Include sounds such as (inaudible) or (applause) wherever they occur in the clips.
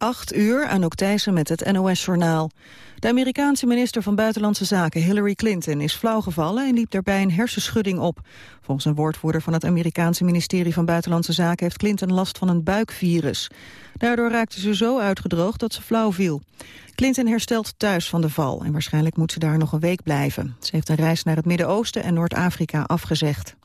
8 uur, aan Thijssen met het NOS-journaal. De Amerikaanse minister van Buitenlandse Zaken Hillary Clinton is flauwgevallen en liep daarbij een hersenschudding op. Volgens een woordvoerder van het Amerikaanse ministerie van Buitenlandse Zaken heeft Clinton last van een buikvirus. Daardoor raakte ze zo uitgedroogd dat ze flauw viel. Clinton herstelt thuis van de val en waarschijnlijk moet ze daar nog een week blijven. Ze heeft een reis naar het Midden-Oosten en Noord-Afrika afgezegd.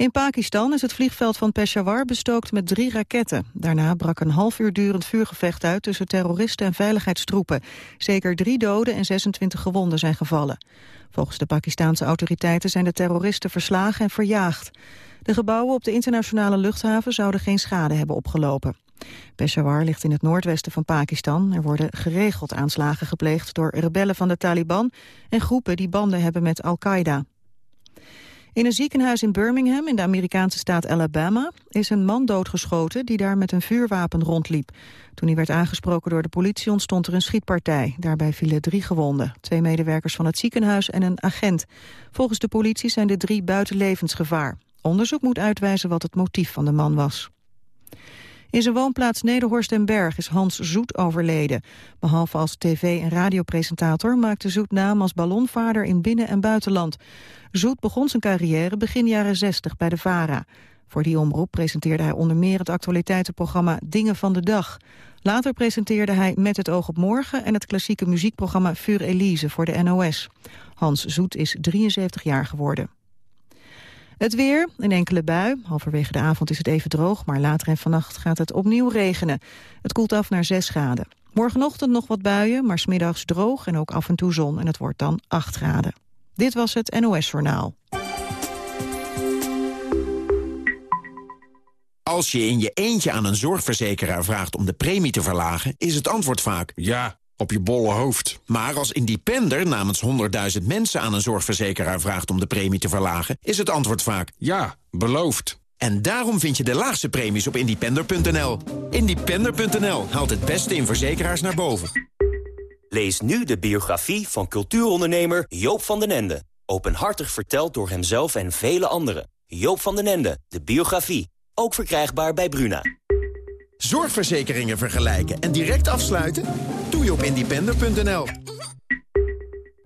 In Pakistan is het vliegveld van Peshawar bestookt met drie raketten. Daarna brak een half uur durend vuurgevecht uit tussen terroristen en veiligheidstroepen. Zeker drie doden en 26 gewonden zijn gevallen. Volgens de Pakistanse autoriteiten zijn de terroristen verslagen en verjaagd. De gebouwen op de internationale luchthaven zouden geen schade hebben opgelopen. Peshawar ligt in het noordwesten van Pakistan. Er worden geregeld aanslagen gepleegd door rebellen van de Taliban... en groepen die banden hebben met Al-Qaeda. In een ziekenhuis in Birmingham in de Amerikaanse staat Alabama is een man doodgeschoten die daar met een vuurwapen rondliep. Toen hij werd aangesproken door de politie ontstond er een schietpartij. Daarbij vielen drie gewonden, twee medewerkers van het ziekenhuis en een agent. Volgens de politie zijn de drie buiten levensgevaar. Onderzoek moet uitwijzen wat het motief van de man was. In zijn woonplaats Nederhorst en Berg is Hans Zoet overleden. Behalve als tv- en radiopresentator maakte Zoet naam als ballonvaarder in binnen- en buitenland. Zoet begon zijn carrière begin jaren 60 bij de VARA. Voor die omroep presenteerde hij onder meer het actualiteitenprogramma Dingen van de Dag. Later presenteerde hij Met het oog op morgen en het klassieke muziekprogramma Fur Elise voor de NOS. Hans Zoet is 73 jaar geworden. Het weer, een enkele bui. Halverwege de avond is het even droog, maar later en vannacht gaat het opnieuw regenen. Het koelt af naar 6 graden. Morgenochtend nog wat buien, maar smiddags droog en ook af en toe zon. En het wordt dan 8 graden. Dit was het NOS Journaal. Als je in je eentje aan een zorgverzekeraar vraagt om de premie te verlagen... is het antwoord vaak... Ja, op je bolle hoofd. Maar als independer namens 100.000 mensen aan een zorgverzekeraar vraagt om de premie te verlagen... is het antwoord vaak... Ja, beloofd. En daarom vind je de laagste premies op independer.nl. Independer.nl haalt het beste in verzekeraars naar boven. Lees nu de biografie van cultuurondernemer Joop van den Ende. Openhartig verteld door hemzelf en vele anderen. Joop van den Ende, de biografie. Ook verkrijgbaar bij Bruna. Zorgverzekeringen vergelijken en direct afsluiten? Je op independer.nl.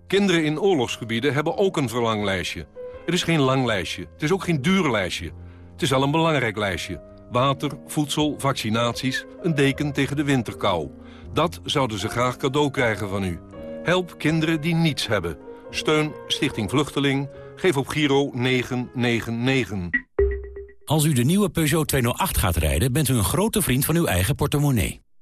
Kinderen in oorlogsgebieden hebben ook een verlanglijstje. Het is geen lang lijstje. Het is ook geen duur lijstje. Het is al een belangrijk lijstje. Water, voedsel, vaccinaties, een deken tegen de winterkou. Dat zouden ze graag cadeau krijgen van u. Help kinderen die niets hebben. Steun Stichting Vluchteling. Geef op Giro 999. Als u de nieuwe Peugeot 208 gaat rijden, bent u een grote vriend van uw eigen portemonnee.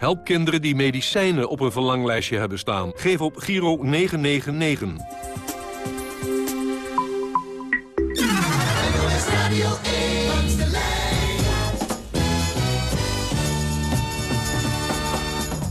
Help kinderen die medicijnen op een verlanglijstje hebben staan. Geef op Giro 999.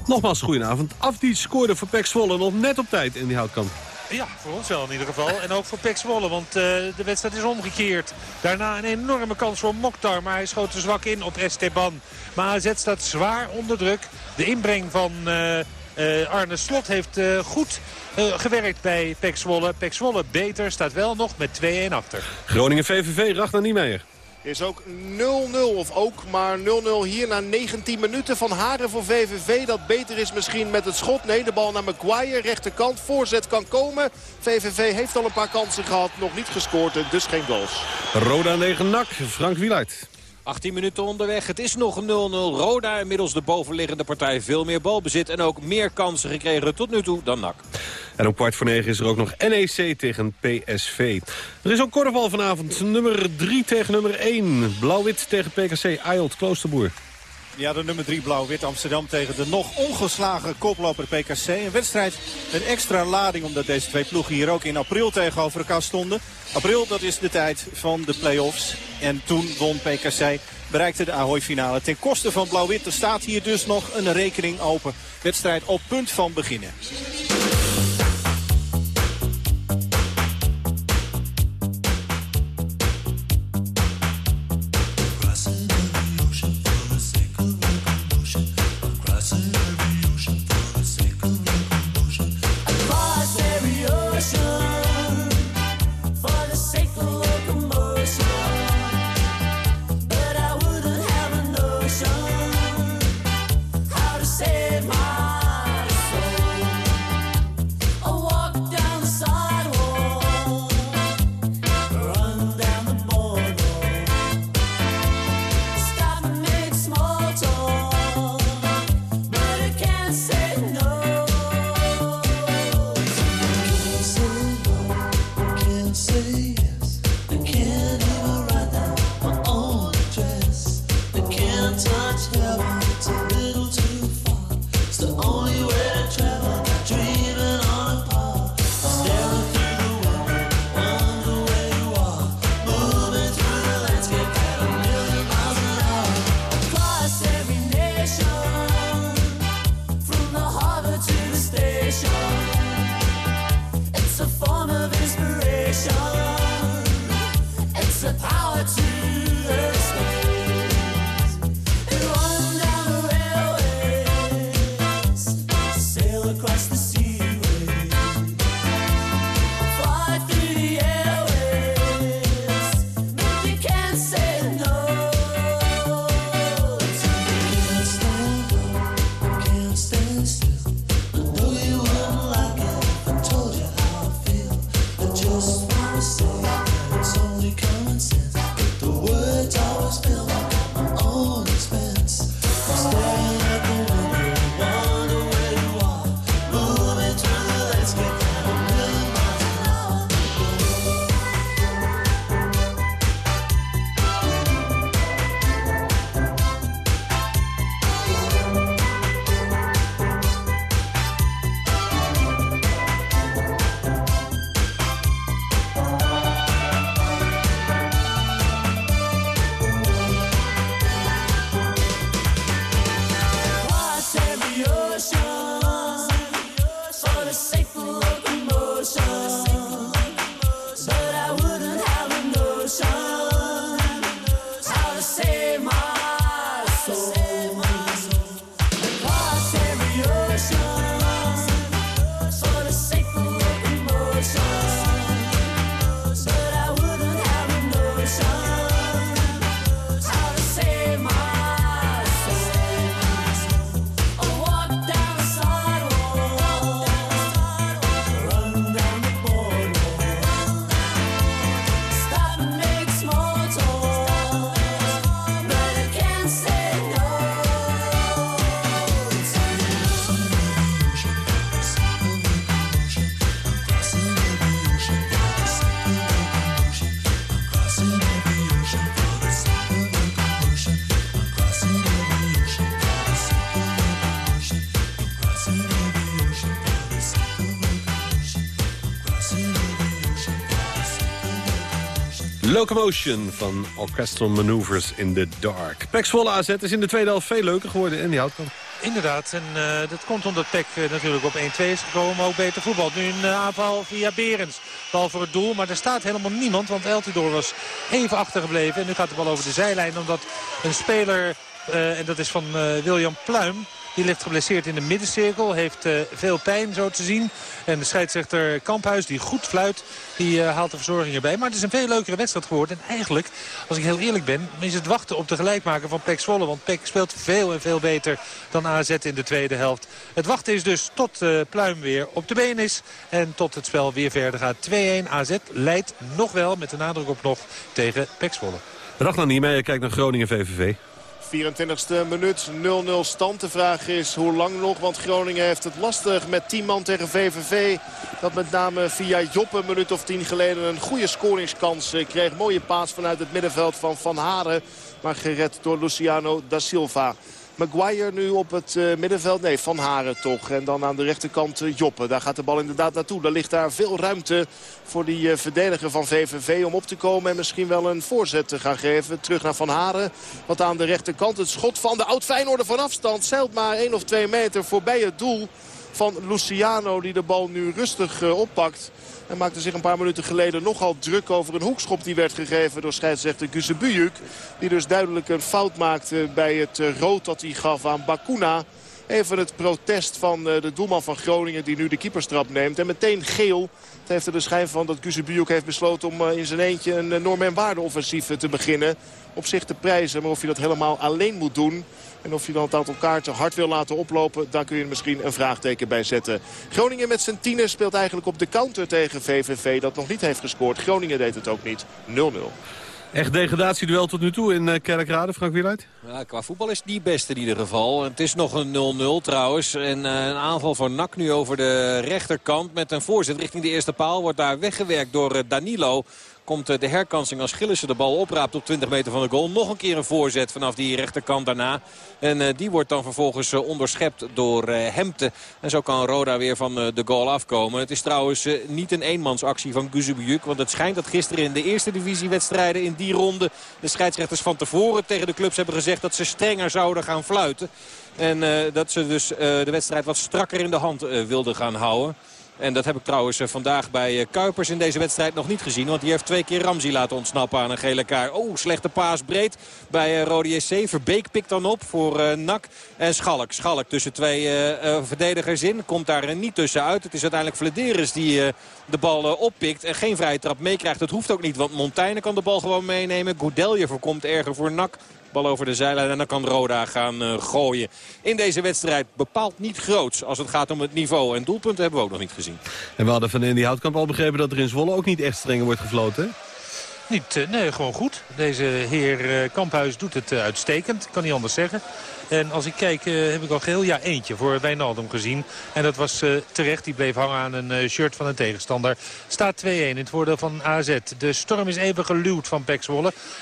Nogmaals, goedenavond. Afdiet scoorde voor Pek nog net op tijd in die houtkamp. Ja, voor ons wel in ieder geval. En ook voor Pek Zwolle, want uh, de wedstrijd is omgekeerd. Daarna een enorme kans voor Mokhtar, maar hij schoot te zwak in op Esteban. Maar AZ staat zwaar onder druk. De inbreng van uh, uh, Arne Slot heeft goed gewerkt bij Pek Zwolle. Pek Zwolle beter, staat wel nog met 2-1 achter. Groningen VVV, Ragnar Niemeyer. Is ook 0-0 of ook maar 0-0 hier na 19 minuten van Haren voor VVV. Dat beter is misschien met het schot. Nee, de bal naar Maguire. Rechterkant. Voorzet kan komen. VVV heeft al een paar kansen gehad. Nog niet gescoord. Dus geen goals. Roda 9 nak. Frank Wieluid. 18 minuten onderweg. Het is nog 0-0. Roda inmiddels de bovenliggende partij. Veel meer balbezit en ook meer kansen gekregen tot nu toe dan NAC. En om kwart voor negen is er ook nog NEC tegen PSV. Er is ook korfbal vanavond. Nummer 3 tegen nummer 1. Blauw-wit tegen PKC. Ayot Kloosterboer. Ja, de nummer 3 Blauw-Wit Amsterdam tegen de nog ongeslagen koploper PKC. Een wedstrijd met extra lading omdat deze twee ploegen hier ook in april tegenover elkaar stonden. April, dat is de tijd van de play-offs. En toen won PKC, bereikte de Ahoy-finale ten koste van Blauw-Wit. Er staat hier dus nog een rekening open. Wedstrijd op punt van beginnen. Locomotion van Orchestral Maneuvers in the Dark. Pek Zwolle AZ is in de tweede helft veel leuker geworden en die houdt. Inderdaad, en uh, dat komt omdat Peck uh, natuurlijk op 1-2 is gekomen, ook beter voetbal. Nu een uh, aanval via Berens. Bal voor het doel, maar er staat helemaal niemand, want Eltidoor was even achtergebleven. En nu gaat de bal over de zijlijn, omdat een speler, en dat is van William Pluim... Die ligt geblesseerd in de middencirkel. Heeft uh, veel pijn zo te zien. En de scheidsrechter Kamphuis, die goed fluit, die uh, haalt de verzorging erbij. Maar het is een veel leukere wedstrijd geworden. En eigenlijk, als ik heel eerlijk ben, is het wachten op de gelijkmaker van Pek Zwolle. Want Pek speelt veel en veel beter dan AZ in de tweede helft. Het wachten is dus tot uh, Pluim weer op de been is. En tot het spel weer verder gaat. 2-1 AZ leidt nog wel, met de nadruk op nog, tegen Pek Zwolle. Ragnar Niemeyer kijkt naar Groningen VVV. 24e minuut 0-0 stand. De vraag is hoe lang nog. Want Groningen heeft het lastig met 10 man tegen VVV. Dat met name via Job een minuut of 10 geleden een goede scoringskans kreeg. Mooie paas vanuit het middenveld van Van Haren. Maar gered door Luciano da Silva. Maguire nu op het uh, middenveld. Nee, Van Haren toch. En dan aan de rechterkant uh, Joppe. Daar gaat de bal inderdaad naartoe. Daar ligt daar veel ruimte voor die uh, verdediger van VVV om op te komen. En misschien wel een voorzet te gaan geven. Terug naar Van Haren. Wat aan de rechterkant het schot van de oud-Feyenoorder van afstand. Zeilt maar 1 of 2 meter voorbij het doel van Luciano. Die de bal nu rustig oppakt. En maakte zich een paar minuten geleden nogal druk over een hoekschop die werd gegeven door scheidsrechter Guzebujuk. Die dus duidelijk een fout maakte bij het eh, rood dat hij gaf aan Bakuna. Even het protest van eh, de doelman van Groningen die nu de keeperstrap neemt. En meteen geel. Het heeft er de schijn van dat Guzebujuk heeft besloten om eh, in zijn eentje een Norm- en waardeoffensief te beginnen. Op zich te prijzen, maar of je dat helemaal alleen moet doen... En of je dan het aantal kaarten hard wil laten oplopen, daar kun je misschien een vraagteken bij zetten. Groningen met zijn tiener speelt eigenlijk op de counter tegen VVV dat nog niet heeft gescoord. Groningen deed het ook niet. 0-0. Echt degradatieduel tot nu toe in uh, Kerkrade, Frank Wieluid? Ja, qua voetbal is het niet best in ieder geval. Het is nog een 0-0 trouwens. En uh, een aanval voor NAC nu over de rechterkant met een voorzet richting de eerste paal. Wordt daar weggewerkt door uh, Danilo komt eh, de herkansing als Gillissen de bal opraapt op 20 meter van de goal. Nog een keer een voorzet vanaf die rechterkant daarna. En eh, die wordt dan vervolgens eh, onderschept door Hemte. En zo kan Roda weer van de goal afkomen. Het is trouwens niet een eenmansactie van Guzubiuk. Want het schijnt dat gisteren in de eerste divisiewedstrijden in die ronde... de scheidsrechters van tevoren tegen de clubs hebben gezegd dat ze strenger zouden gaan fluiten. En dat ze dus de wedstrijd wat strakker in de hand wilden gaan houden. En dat heb ik trouwens vandaag bij Kuipers in deze wedstrijd nog niet gezien. Want die heeft twee keer Ramsey laten ontsnappen aan een gele kaart. Oh, slechte paas breed bij Rode JC. Verbeek pikt dan op voor NAC. En Schalk. Schalk tussen twee verdedigers in. Komt daar niet tussenuit. Het is uiteindelijk Vladeris die de bal oppikt. En geen vrije trap meekrijgt. Dat hoeft ook niet. Want Montaigne kan de bal gewoon meenemen. Goudelje voorkomt erger voor NAC. Bal over de zijlijn en dan kan Roda gaan uh, gooien. In deze wedstrijd bepaald niet groots als het gaat om het niveau. En doelpunten hebben we ook nog niet gezien. En we hadden van Andy Houtkamp al begrepen dat er in Zwolle ook niet echt strenger wordt gefloten. Niet, uh, nee, gewoon goed. Deze heer uh, Kamphuis doet het uitstekend. Kan niet anders zeggen. En als ik kijk uh, heb ik al geheel ja eentje voor Wijnaldum gezien. En dat was uh, terecht. Die bleef hangen aan een uh, shirt van een tegenstander. Staat 2-1 in het voordeel van AZ. De storm is even geluwd van Pek.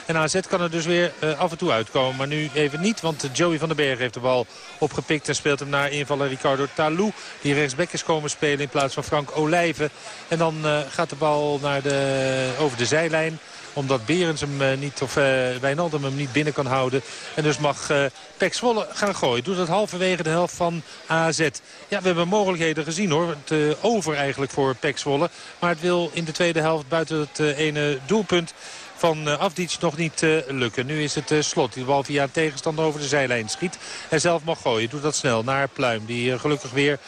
En AZ kan er dus weer af en toe uitkomen. Maar nu even niet, want Joey van den Berg heeft de bal opgepikt. En speelt hem naar invaller Ricardo Talou. Die rechtsback is komen spelen in plaats van Frank Olijven. En dan gaat de bal naar de, over de zijlijn omdat Berens hem eh, niet, of uh, Wijnaldum hem niet binnen kan houden. En dus mag uh, Pek Zwolle gaan gooien. Doet dat halverwege de helft van AZ. Ja, we hebben mogelijkheden gezien hoor. Het over eigenlijk voor Pek Zwolle. Maar het wil in de tweede helft buiten het ene doelpunt van uh, Afdic nog niet uh, lukken. Nu is het uh, slot die de bal via een tegenstander over de zijlijn schiet. En zelf mag gooien. Doet dat snel naar Pluim. Die gelukkig weer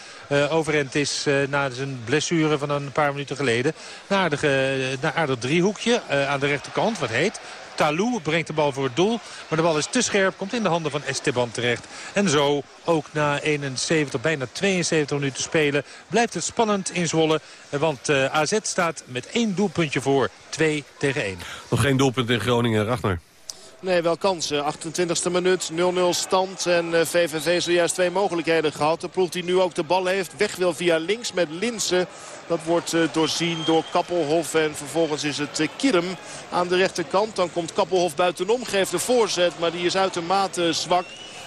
overend is na zijn blessure van een paar minuten geleden. Naar aardig, naar aardig driehoekje aan de rechterkant. Wat heet. Talou brengt de bal voor het doel. Maar de bal is te scherp, komt in de handen van Esteban terecht. En zo, ook na 71, bijna 72 minuten spelen, blijft het spannend in Zwolle. Want uh, AZ staat met één doelpuntje voor, 2 tegen 1. Nog geen doelpunt in Groningen, Ragnar. Nee, wel kansen. 28e minuut, 0-0 stand. En VVV eh, zojuist twee mogelijkheden gehad. De ploeg die nu ook de bal heeft, weg wil via links met Linsen. Dat wordt uh, doorzien door Kappelhof. En vervolgens is het uh, Kirm aan de rechterkant. Dan komt Kappelhof buitenom, geeft de voorzet. Maar die is uitermate zwak.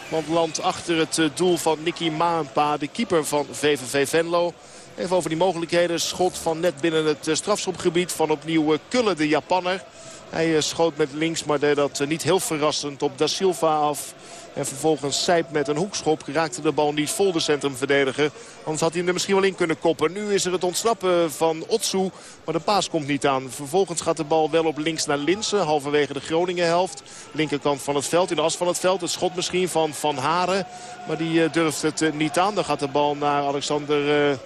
Want landt achter het doel van Nicky Maanpa, de keeper van VVV Venlo. Even over die mogelijkheden. Schot van net binnen het strafschopgebied van opnieuw Kullen, de Japanner. Hij eh, schoot met links, maar deed dat eh, niet heel verrassend op Da Silva af. En vervolgens Sijp met een hoekschop raakte de bal niet vol de centrumverdediger. Anders had hij hem er misschien wel in kunnen koppen. Nu is er het ontsnappen van Otsu, maar de paas komt niet aan. Vervolgens gaat de bal wel op links naar Linsen, halverwege de Groningen helft. Linkerkant van het veld, in de as van het veld. Het schot misschien van Van Haren, maar die eh, durft het niet aan. Dan gaat de bal naar Alexander... Uh,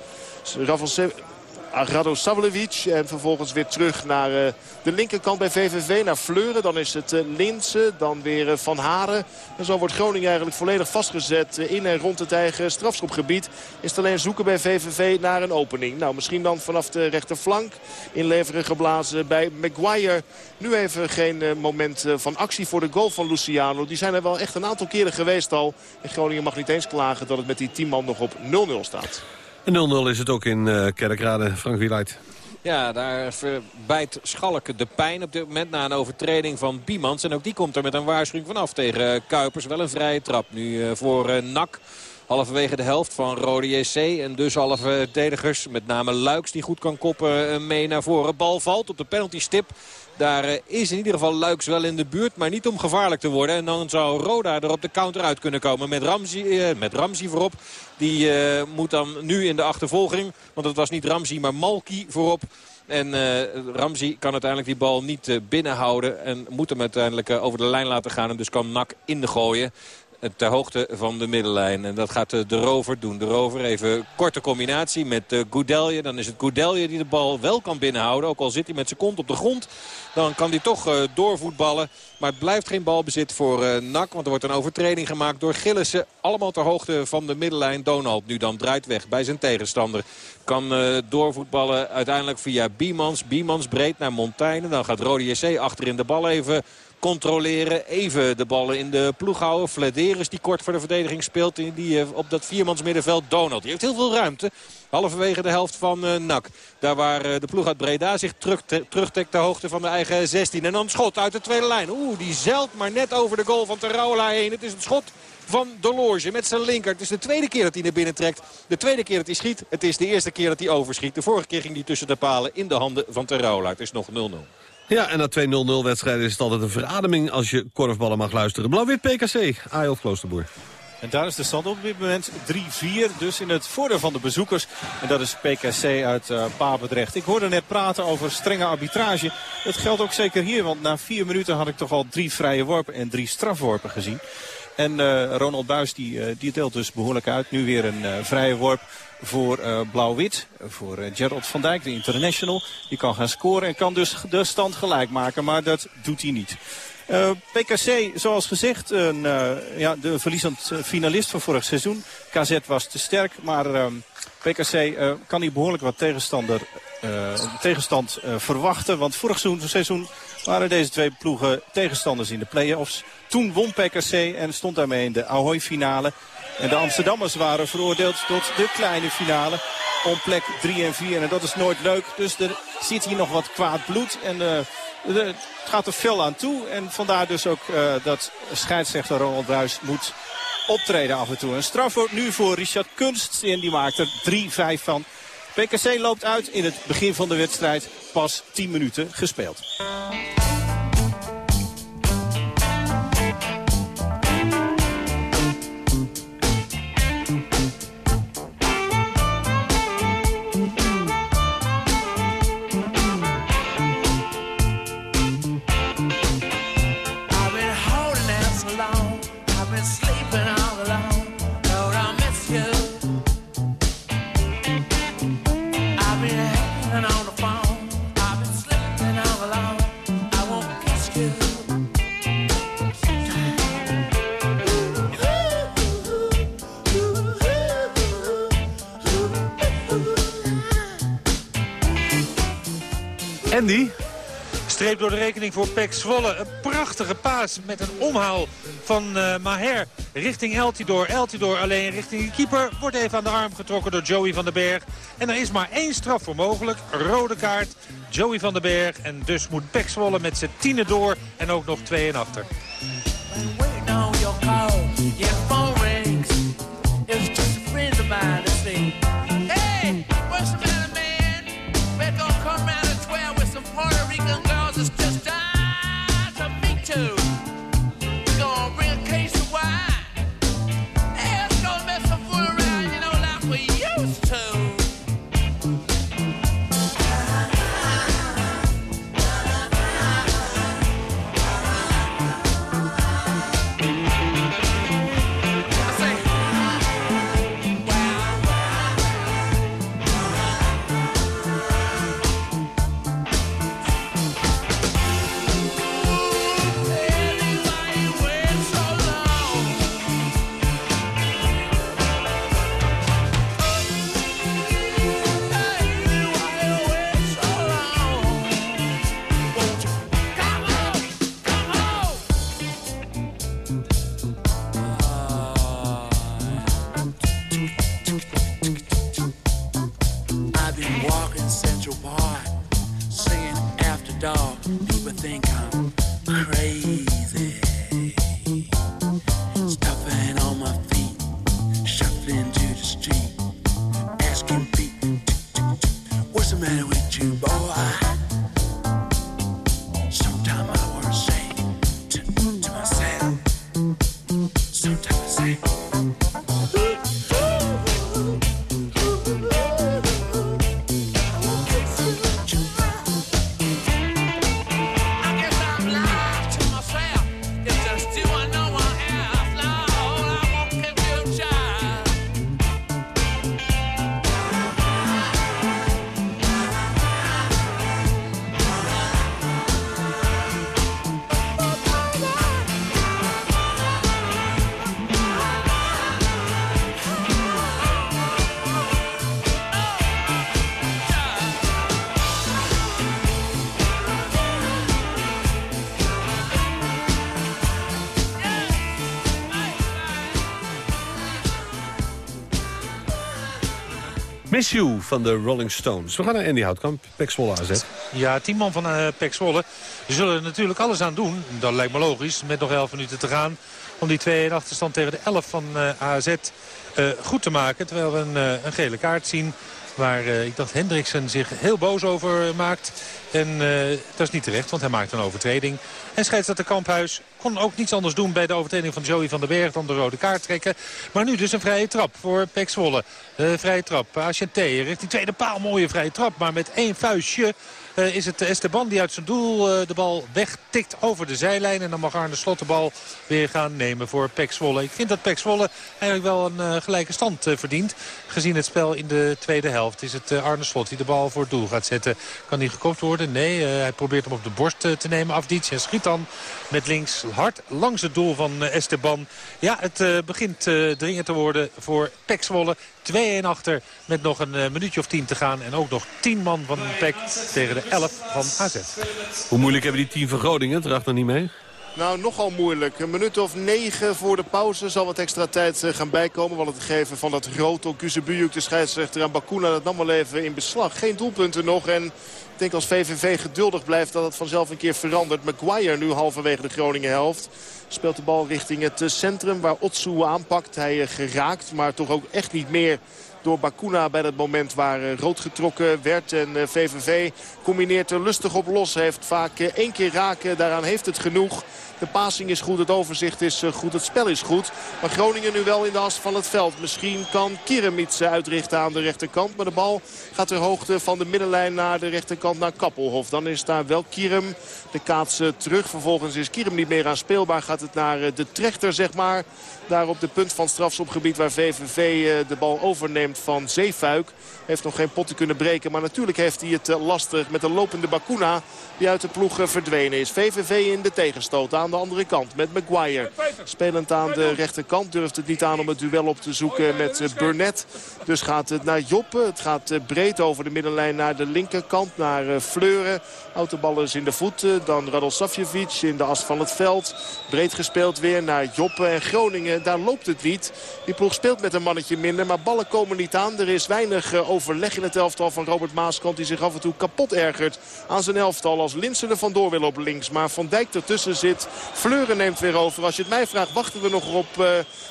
Agrado Savlevic. En vervolgens weer terug naar uh, de linkerkant bij VVV. Naar Fleuren. Dan is het uh, Linse. Dan weer uh, Van Haren. En zo wordt Groningen eigenlijk volledig vastgezet in en rond het eigen strafschopgebied. Is het alleen zoeken bij VVV naar een opening. Nou, misschien dan vanaf de rechterflank. Inleveren geblazen bij Maguire. Nu even geen moment van actie voor de goal van Luciano. Die zijn er wel echt een aantal keren geweest al. En Groningen mag niet eens klagen dat het met die 10 man nog op 0-0 staat. 0-0 is het ook in uh, Kerkrade. Frank Wieluid. Ja, daar verbijt Schalke de pijn op dit moment na een overtreding van Biemans. En ook die komt er met een waarschuwing vanaf tegen Kuipers. Wel een vrije trap nu uh, voor NAC. Halverwege de helft van Rode JC. En dus alle verdedigers, met name Luiks die goed kan koppen, mee naar voren. Bal valt op de penaltystip. Daar eh, is in ieder geval Luiks wel in de buurt. Maar niet om gevaarlijk te worden. En dan zou Roda er op de counter uit kunnen komen. Met Ramsey, eh, met Ramsey voorop. Die eh, moet dan nu in de achtervolging. Want het was niet Ramsey maar Malki voorop. En uh, Ramsey kan uiteindelijk die bal niet uh, binnenhouden. En moet hem uiteindelijk over de lijn laten gaan. En dus kan Nak in de gooien ter hoogte van de middenlijn. En dat gaat de rover doen. De rover even korte combinatie met Goudelje. Dan is het Goudelje die de bal wel kan binnenhouden. Ook al zit hij met zijn kont op de grond. Dan kan hij toch doorvoetballen. Maar het blijft geen balbezit voor NAC. Want er wordt een overtreding gemaakt door Gillissen. Allemaal ter hoogte van de middenlijn. Donald nu dan draait weg bij zijn tegenstander. Kan doorvoetballen uiteindelijk via Biemans. Biemans breed naar Montaigne. Dan gaat Rode JC achterin de bal even controleren. Even de ballen in de ploeg houden. Flederis die kort voor de verdediging speelt. Die eh, op dat viermans middenveld Donald. Die heeft heel veel ruimte. Halverwege de helft van uh, NAC. Daar waar uh, de ploeg uit Breda zich terug, terugtrekt ter hoogte van de eigen 16. En dan schot uit de tweede lijn. Oeh, die zeilt maar net over de goal van Terraula heen. Het is een schot van Delorge met zijn linker. Het is de tweede keer dat hij naar binnen trekt. De tweede keer dat hij schiet. Het is de eerste keer dat hij overschiet. De vorige keer ging hij tussen de palen in de handen van Terraula. Het is nog 0-0. Ja, en na twee 0-0 wedstrijden is het altijd een verademing als je korfballen mag luisteren. Blauw-wit PKC, Ayot Kloosterboer. En daar is de stand op dit moment 3-4. Dus in het voordeel van de bezoekers. En dat is PKC uit uh. Ik hoorde net praten over strenge arbitrage. Dat geldt ook zeker hier. Want na vier minuten had ik toch al drie vrije worpen en drie strafworpen gezien. En uh, Ronald Buis die, uh, die deelt dus behoorlijk uit. Nu weer een uh, vrije worp voor uh, Blauw-Wit. Voor Gerald van Dijk, de international. Die kan gaan scoren en kan dus de stand gelijk maken. Maar dat doet hij niet. PKC, zoals gezegd, een, ja, de verliezend finalist van vorig seizoen. KZ was te sterk, maar uh, PKC kan hier behoorlijk wat tegenstander, tegenstand verwachten. Want vorig seizoen waren deze twee ploegen tegenstanders in de play-offs. Toen won PKC en stond daarmee in de Ahoy-finale. En de Amsterdammers waren veroordeeld tot de kleine finale om plek 3 en 4. En dat is nooit leuk, dus er zit hier nog wat kwaad bloed. En uh, het gaat er fel aan toe. En vandaar dus ook uh, dat scheidsrechter Ronald Buis moet optreden af en toe. Een straf nu voor Richard Kunst. En die maakt er 3-5 van. PKC loopt uit in het begin van de wedstrijd. Pas 10 minuten gespeeld. Streep door de rekening voor Pek Zwolle. Een prachtige paas met een omhaal van uh, Maher richting Eltidoor. Eltidoor alleen richting de keeper. Wordt even aan de arm getrokken door Joey van den Berg. En er is maar één straf voor mogelijk. Rode kaart. Joey van den Berg. En dus moet Pek Zwolle met z'n tienen door. En ook nog twee en achter. Miss You van de Rolling Stones. We gaan naar Andy Houtkamp, Pek AZ. Ja, tien man van uh, Pek zullen er natuurlijk alles aan doen. Dat lijkt me logisch, met nog 11 minuten te gaan. Om die 2 achterstand tegen de 11 van uh, AZ uh, goed te maken. Terwijl we een gele kaart zien waar ik dacht Hendriksen zich heel boos over maakt. En dat is niet terecht, want hij maakt een overtreding. En scheidsrechter Kamphuis kon ook niets anders doen bij de overtreding van Joey van den Berg dan de rode kaart trekken. Maar nu dus een vrije trap voor Pek Zwolle. vrije trap. Asiate richting tweede paal. Mooie vrije trap. Maar met één vuistje is het Esteban die uit zijn doel uh, de bal wegtikt over de zijlijn. En dan mag Arne Slot de bal weer gaan nemen voor Pek Zwolle. Ik vind dat Pek Zwolle eigenlijk wel een uh, gelijke stand verdient. Gezien het spel in de tweede helft is het Arne Slot die de bal voor het doel gaat zetten. Kan die gekopt worden? Nee, hij probeert hem op de borst te nemen. Afdiets en schiet dan met links hard langs het doel van Esteban. Ja, het begint dringend te worden voor Pek Zwolle. 2-1 achter met nog een minuutje of 10 te gaan. En ook nog 10 man van PEC tegen de 11 van AZ. Hoe moeilijk hebben die 10 van Groningen? Het raakt er niet mee. Nou, nogal moeilijk. Een minuut of negen voor de pauze zal wat extra tijd eh, gaan bijkomen. Want het geven van dat roto Kuzebujuk, de scheidsrechter aan Bakuna, dat nam wel even in beslag. Geen doelpunten nog en ik denk als VVV geduldig blijft dat het vanzelf een keer verandert. Maguire nu halverwege de Groningen helft. Speelt de bal richting het centrum waar Otsu aanpakt. Hij eh, geraakt, maar toch ook echt niet meer door Bakuna bij dat moment waar eh, rood getrokken werd. En VVV combineert er lustig op los. Heeft vaak één keer raken, daaraan heeft het genoeg. De passing is goed, het overzicht is eh, goed, het spel is goed. Maar Groningen nu wel in de as van het veld. Misschien kan Kierem iets eh, uitrichten aan de rechterkant. Maar de bal gaat ter hoogte van de middenlijn naar de rechterkant naar Kappelhof. Dan is daar wel Kierem. De kaats terug. Vervolgens is Kierem niet meer aan speelbaar. Gaat het naar eh, de trechter, zeg maar. Daar op de punt van strafschopgebied waar VVV de bal overneemt van Zeefuik. Heeft nog geen potten kunnen breken. Maar natuurlijk heeft hij het lastig met de lopende Bakuna. Die uit de ploeg verdwenen is. VVV in de tegenstoot aan de andere kant met Maguire. Spelend aan de rechterkant durft het niet aan om het duel op te zoeken met eh, Burnett. Dus gaat het naar Joppe. Het gaat eh, breed over de middenlijn naar de linkerkant. Naar eh, is in de voeten. Dan Radol Savjevic in de as van het veld. Breed gespeeld weer naar Joppe en Groningen. Daar loopt het niet. Die ploeg speelt met een mannetje minder. Maar ballen komen niet aan. Er is weinig overleg in het elftal van Robert Maaskant. Die zich af en toe kapot ergert aan zijn elftal. Als Linsen er vandoor wil op links. Maar Van Dijk ertussen zit. Fleuren neemt weer over. Als je het mij vraagt wachten we nog op uh,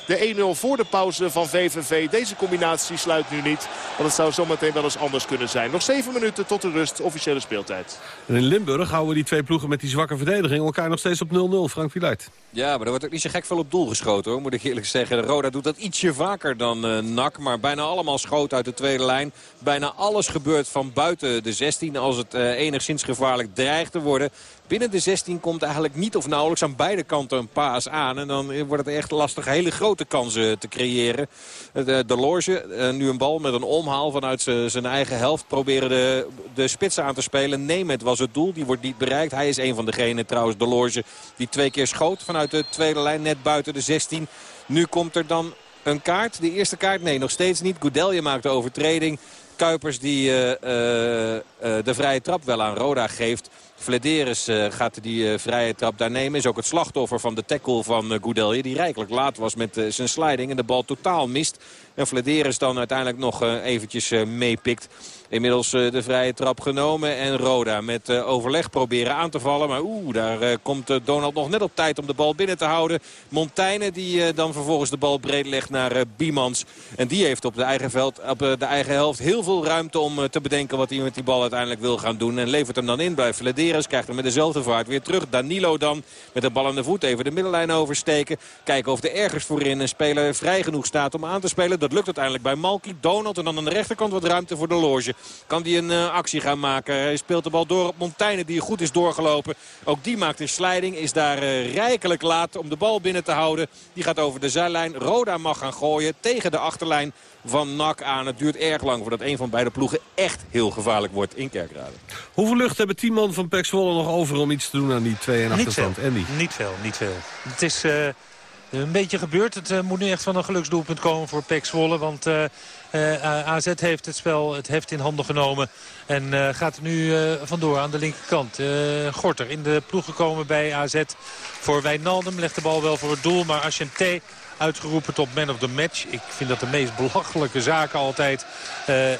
de 1-0 voor de pauze van VVV. Deze combinatie sluit nu niet. Want het zou zometeen wel eens anders kunnen zijn. Nog 7 minuten tot de rust, officiële speeltijd. In Limburg houden die twee ploegen met die zwakke verdediging elkaar nog steeds op 0-0. Frank Villait. Ja, maar er wordt ook niet zo gek veel op doel geschoten hoor. Moet ik eerlijk zeggen. Roda doet dat ietsje vaker dan uh, NAC. Maar bijna allemaal schoten uit de tweede lijn. Bijna alles gebeurt van buiten de 16 als het uh, enigszins gevaarlijk dreigt te worden. Binnen de 16 komt eigenlijk niet of nauwelijks aan beide kanten een paas aan. En dan wordt het echt lastig hele grote kansen te creëren. De, de Loge, eh, nu een bal met een omhaal vanuit zijn eigen helft. Proberen de, de spitsen aan te spelen. Nee, het was het doel. Die wordt niet bereikt. Hij is een van degenen trouwens, de Loge, die twee keer schoot vanuit de tweede lijn. Net buiten de 16. Nu komt er dan een kaart. De eerste kaart, nee, nog steeds niet. Goudelje maakt de overtreding. Kuipers die uh, uh, de vrije trap wel aan Roda geeft. Flederis uh, gaat die uh, vrije trap daar nemen. Is ook het slachtoffer van de tackle van uh, Goudelje. Die rijkelijk laat was met zijn sliding. En de bal totaal mist. En Flederis dan uiteindelijk nog eventjes meepikt. Inmiddels de vrije trap genomen. En Roda met overleg proberen aan te vallen. Maar oeh, daar komt Donald nog net op tijd om de bal binnen te houden. Montaigne die dan vervolgens de bal breed legt naar Biemans. En die heeft op de eigen, veld, op de eigen helft heel veel ruimte om te bedenken wat hij met die bal uiteindelijk wil gaan doen. En levert hem dan in bij Flederis. Krijgt hem met dezelfde vaart weer terug. Danilo dan met de bal aan de voet even de middenlijn oversteken. Kijken of er ergens voorin een speler vrij genoeg staat om aan te spelen. Dat lukt uiteindelijk bij Malky. Donald en dan aan de rechterkant wat ruimte voor de loge kan hij een uh, actie gaan maken. Hij speelt de bal door op Montaigne die goed is doorgelopen. Ook die maakt een sliding. Is daar uh, rijkelijk laat om de bal binnen te houden. Die gaat over de zijlijn. Roda mag gaan gooien tegen de achterlijn van NAC aan. Het duurt erg lang voordat een van beide ploegen echt heel gevaarlijk wordt in Kerkrade. Hoeveel lucht hebben tien man van Pek Zwolle nog over om iets te doen aan die 2 en achterstand? Andy? Niet veel, niet veel. Het is... Uh een beetje gebeurd. Het uh, moet nu echt van een geluksdoelpunt komen voor Pek Zwolle. Want uh, uh, AZ heeft het spel, het heft in handen genomen. En gaat er nu vandoor aan de linkerkant. Gorter in de ploeg gekomen bij AZ voor Wijnaldum. Legt de bal wel voor het doel. Maar Aschente uitgeroepen tot man of the match. Ik vind dat de meest belachelijke zaken altijd. Uh,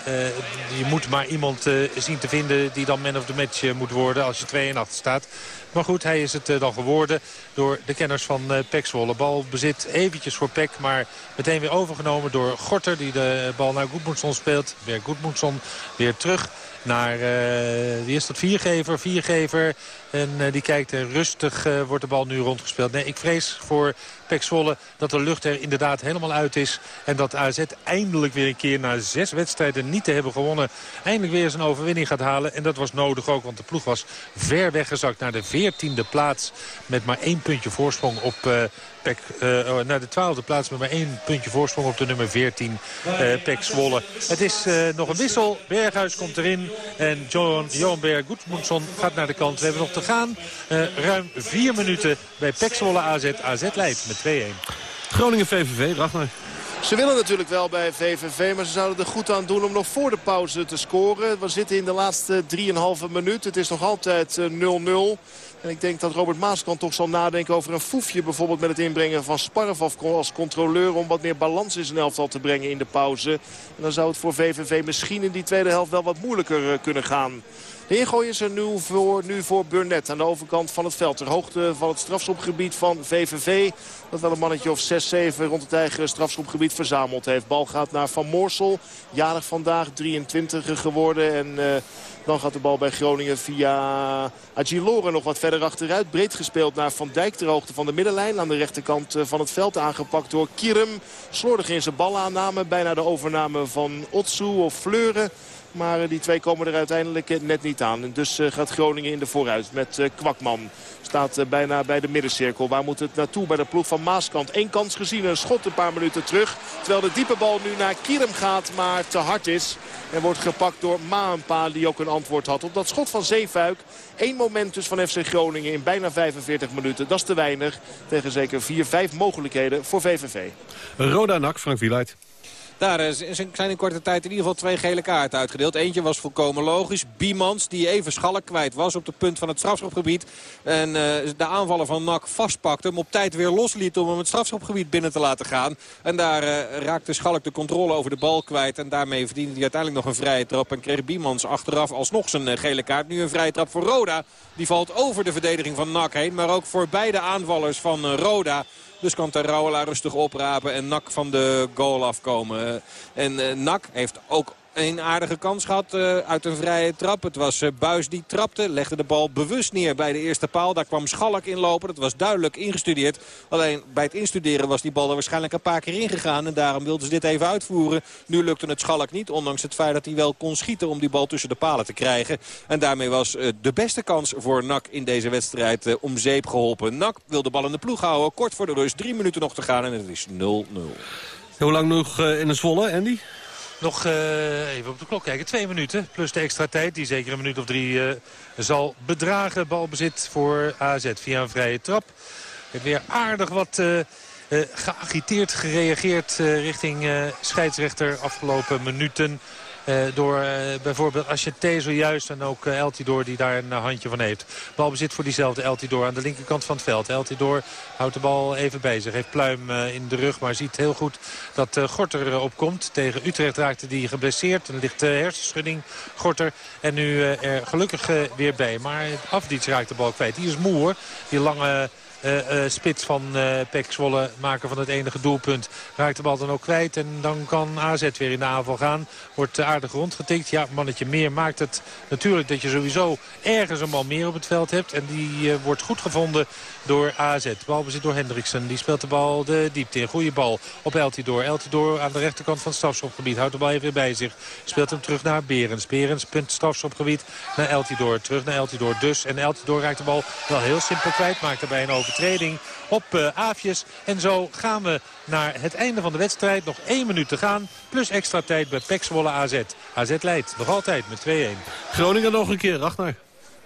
je moet maar iemand zien te vinden die dan man of the match moet worden als je 2 en 8 staat. Maar goed, hij is het dan geworden door de kenners van uh. Bal bezit eventjes voor Pek, maar meteen weer overgenomen door Gorter... die de bal naar Goedmoedson speelt. Weer Goedmoedson weer terug naar, uh, wie is dat, Viergever. Viergever en die kijkt rustig, wordt de bal nu rondgespeeld. Nee, ik vrees voor Pek Zwolle dat de lucht er inderdaad helemaal uit is. En dat AZ eindelijk weer een keer na zes wedstrijden niet te hebben gewonnen... eindelijk weer zijn overwinning gaat halen. En dat was nodig ook, want de ploeg was ver weggezakt naar de veertiende plaats... met maar één puntje voorsprong op uh, naar de twaalfde plaats met maar één puntje voorsprong op de nummer 14 uh, Pek Zwolle. Het is nog een wissel. Berghuis komt erin en Johan, Johan Berg gaat naar de kant. We hebben nog te gaan. ruim vier minuten bij Pek AZ. AZ leidt met 2-1. Groningen VVV, Ragnar. Ze willen natuurlijk wel bij VVV, maar ze zouden er goed aan doen om nog voor de pauze te scoren. We zitten in de laatste 3,5 minuut. Het is nog altijd 0-0. En ik denk dat Robert Maaskant toch zal nadenken over een foefje. Bijvoorbeeld met het inbrengen van Sparf als controleur. Om wat meer balans in zijn elftal te brengen in de pauze. En dan zou het voor VVV misschien in die tweede helft wel wat moeilijker kunnen gaan. De ingooi is er nu voor, nu voor Burnett aan de overkant van het veld. Ter hoogte van het strafschopgebied van VVV. Dat wel een mannetje of 6-7 rond het eigen strafschopgebied verzameld heeft. Bal gaat naar Van Moorsel. Jarig vandaag 23 geworden. En uh, dan gaat de bal bij Groningen via Agilore nog wat verder achteruit. Breed gespeeld naar Van Dijk ter hoogte van de middenlijn. Aan de rechterkant eh, van het veld aangepakt door Kierum. Slordig in zijn balaanname. Bijna de overname van Otsu of Fleuren. Maar eh, die twee komen er uiteindelijk net niet aan. En dus gaat Groningen in de vooruit met Kwakman. Staat bijna bij de middencirkel. Waar moet het naartoe bij de ploeg van Maaskant? Eén kans gezien, een schot een paar minuten terug. Terwijl de diepe bal nu naar Kierum gaat, maar te hard is. En wordt gepakt door Maanpa, die ook een antwoord had op dat schot van Zeefuik. Eén moment dus van FC Groningen in bijna 45 minuten. Dat is te weinig tegen zeker 4-5 mogelijkheden voor VVV. Roda Nak, Frank Wieluid. Daar is een kleine korte tijd in ieder geval twee gele kaarten uitgedeeld. Eentje was volkomen logisch. Biemans, die even schalk kwijt was op de punt van het strafschopgebied. En uh, de aanvaller van NAC vastpakte. Hem op tijd weer losliet om hem het strafschopgebied binnen te laten gaan. En daar uh, raakte Schalk de controle over de bal kwijt. En daarmee verdiende hij uiteindelijk nog een vrije trap. En kreeg Biemans achteraf alsnog zijn gele kaart. Nu een vrije trap voor Roda. Die valt over de verdediging van NAC heen. Maar ook voor beide aanvallers van Roda. Dus kan Terrouwela rustig oprapen en Nak van de goal afkomen. En uh, Nak heeft ook een aardige kans gehad uh, uit een vrije trap. Het was uh, Buis die trapte, legde de bal bewust neer bij de eerste paal. Daar kwam Schalk inlopen, dat was duidelijk ingestudeerd. Alleen bij het instuderen was die bal er waarschijnlijk een paar keer ingegaan. En daarom wilden ze dit even uitvoeren. Nu lukte het Schalk niet, ondanks het feit dat hij wel kon schieten om die bal tussen de palen te krijgen. En daarmee was uh, de beste kans voor NAC in deze wedstrijd om zeep geholpen. NAC wil de bal in de ploeg houden, kort voor de rust. Drie minuten nog te gaan en het is 0-0. Hoe lang nog in de Zwolle, Andy? Nog uh, even op de klok kijken. Twee minuten plus de extra tijd die zeker een minuut of drie uh, zal bedragen. Balbezit voor AZ via een vrije trap. Het weer aardig wat uh, geagiteerd gereageerd richting scheidsrechter afgelopen minuten. Uh, door uh, bijvoorbeeld Acheté zojuist en ook uh, Eltidoor die daar een handje van heeft. Balbezit voor diezelfde Eltidoor aan de linkerkant van het veld. Eltidoor houdt de bal even bij zich. Heeft Pluim in de rug, maar ziet heel goed dat Gorter erop komt. Tegen Utrecht raakte die geblesseerd. Een lichte hersenschudding Gorter. En nu er gelukkig weer bij. Maar Afdiets raakt de bal kwijt. Die is moe. Die lange... Uh, uh, spits van uh, Pek Zwolle maken van het enige doelpunt. Raakt de bal dan ook kwijt en dan kan AZ weer in de aanval gaan. Wordt aardig rondgetikt. Ja, mannetje meer maakt het natuurlijk dat je sowieso ergens een man meer op het veld hebt. En die wordt goed gevonden door AZ. Balbezit door Hendriksen. Die speelt de bal de diepte in. Goede bal op Eltidoor. Eltidoor aan de rechterkant van het strafschopgebied. Houdt de bal even bij zich. Speelt hem terug naar Berens. Berens punt strafschopgebied naar Eltidoor. Terug naar Eltidoor dus. En Eltidoor raakt de bal wel heel simpel kwijt. Maakt erbij een overtreding op uh, Aafjes. En zo gaan we naar het einde van de wedstrijd. Nog één minuut te gaan. Plus extra tijd bij Pek Zwolle AZ. AZ leidt nog altijd met 2-1. Groningen nog een keer, Ragnar.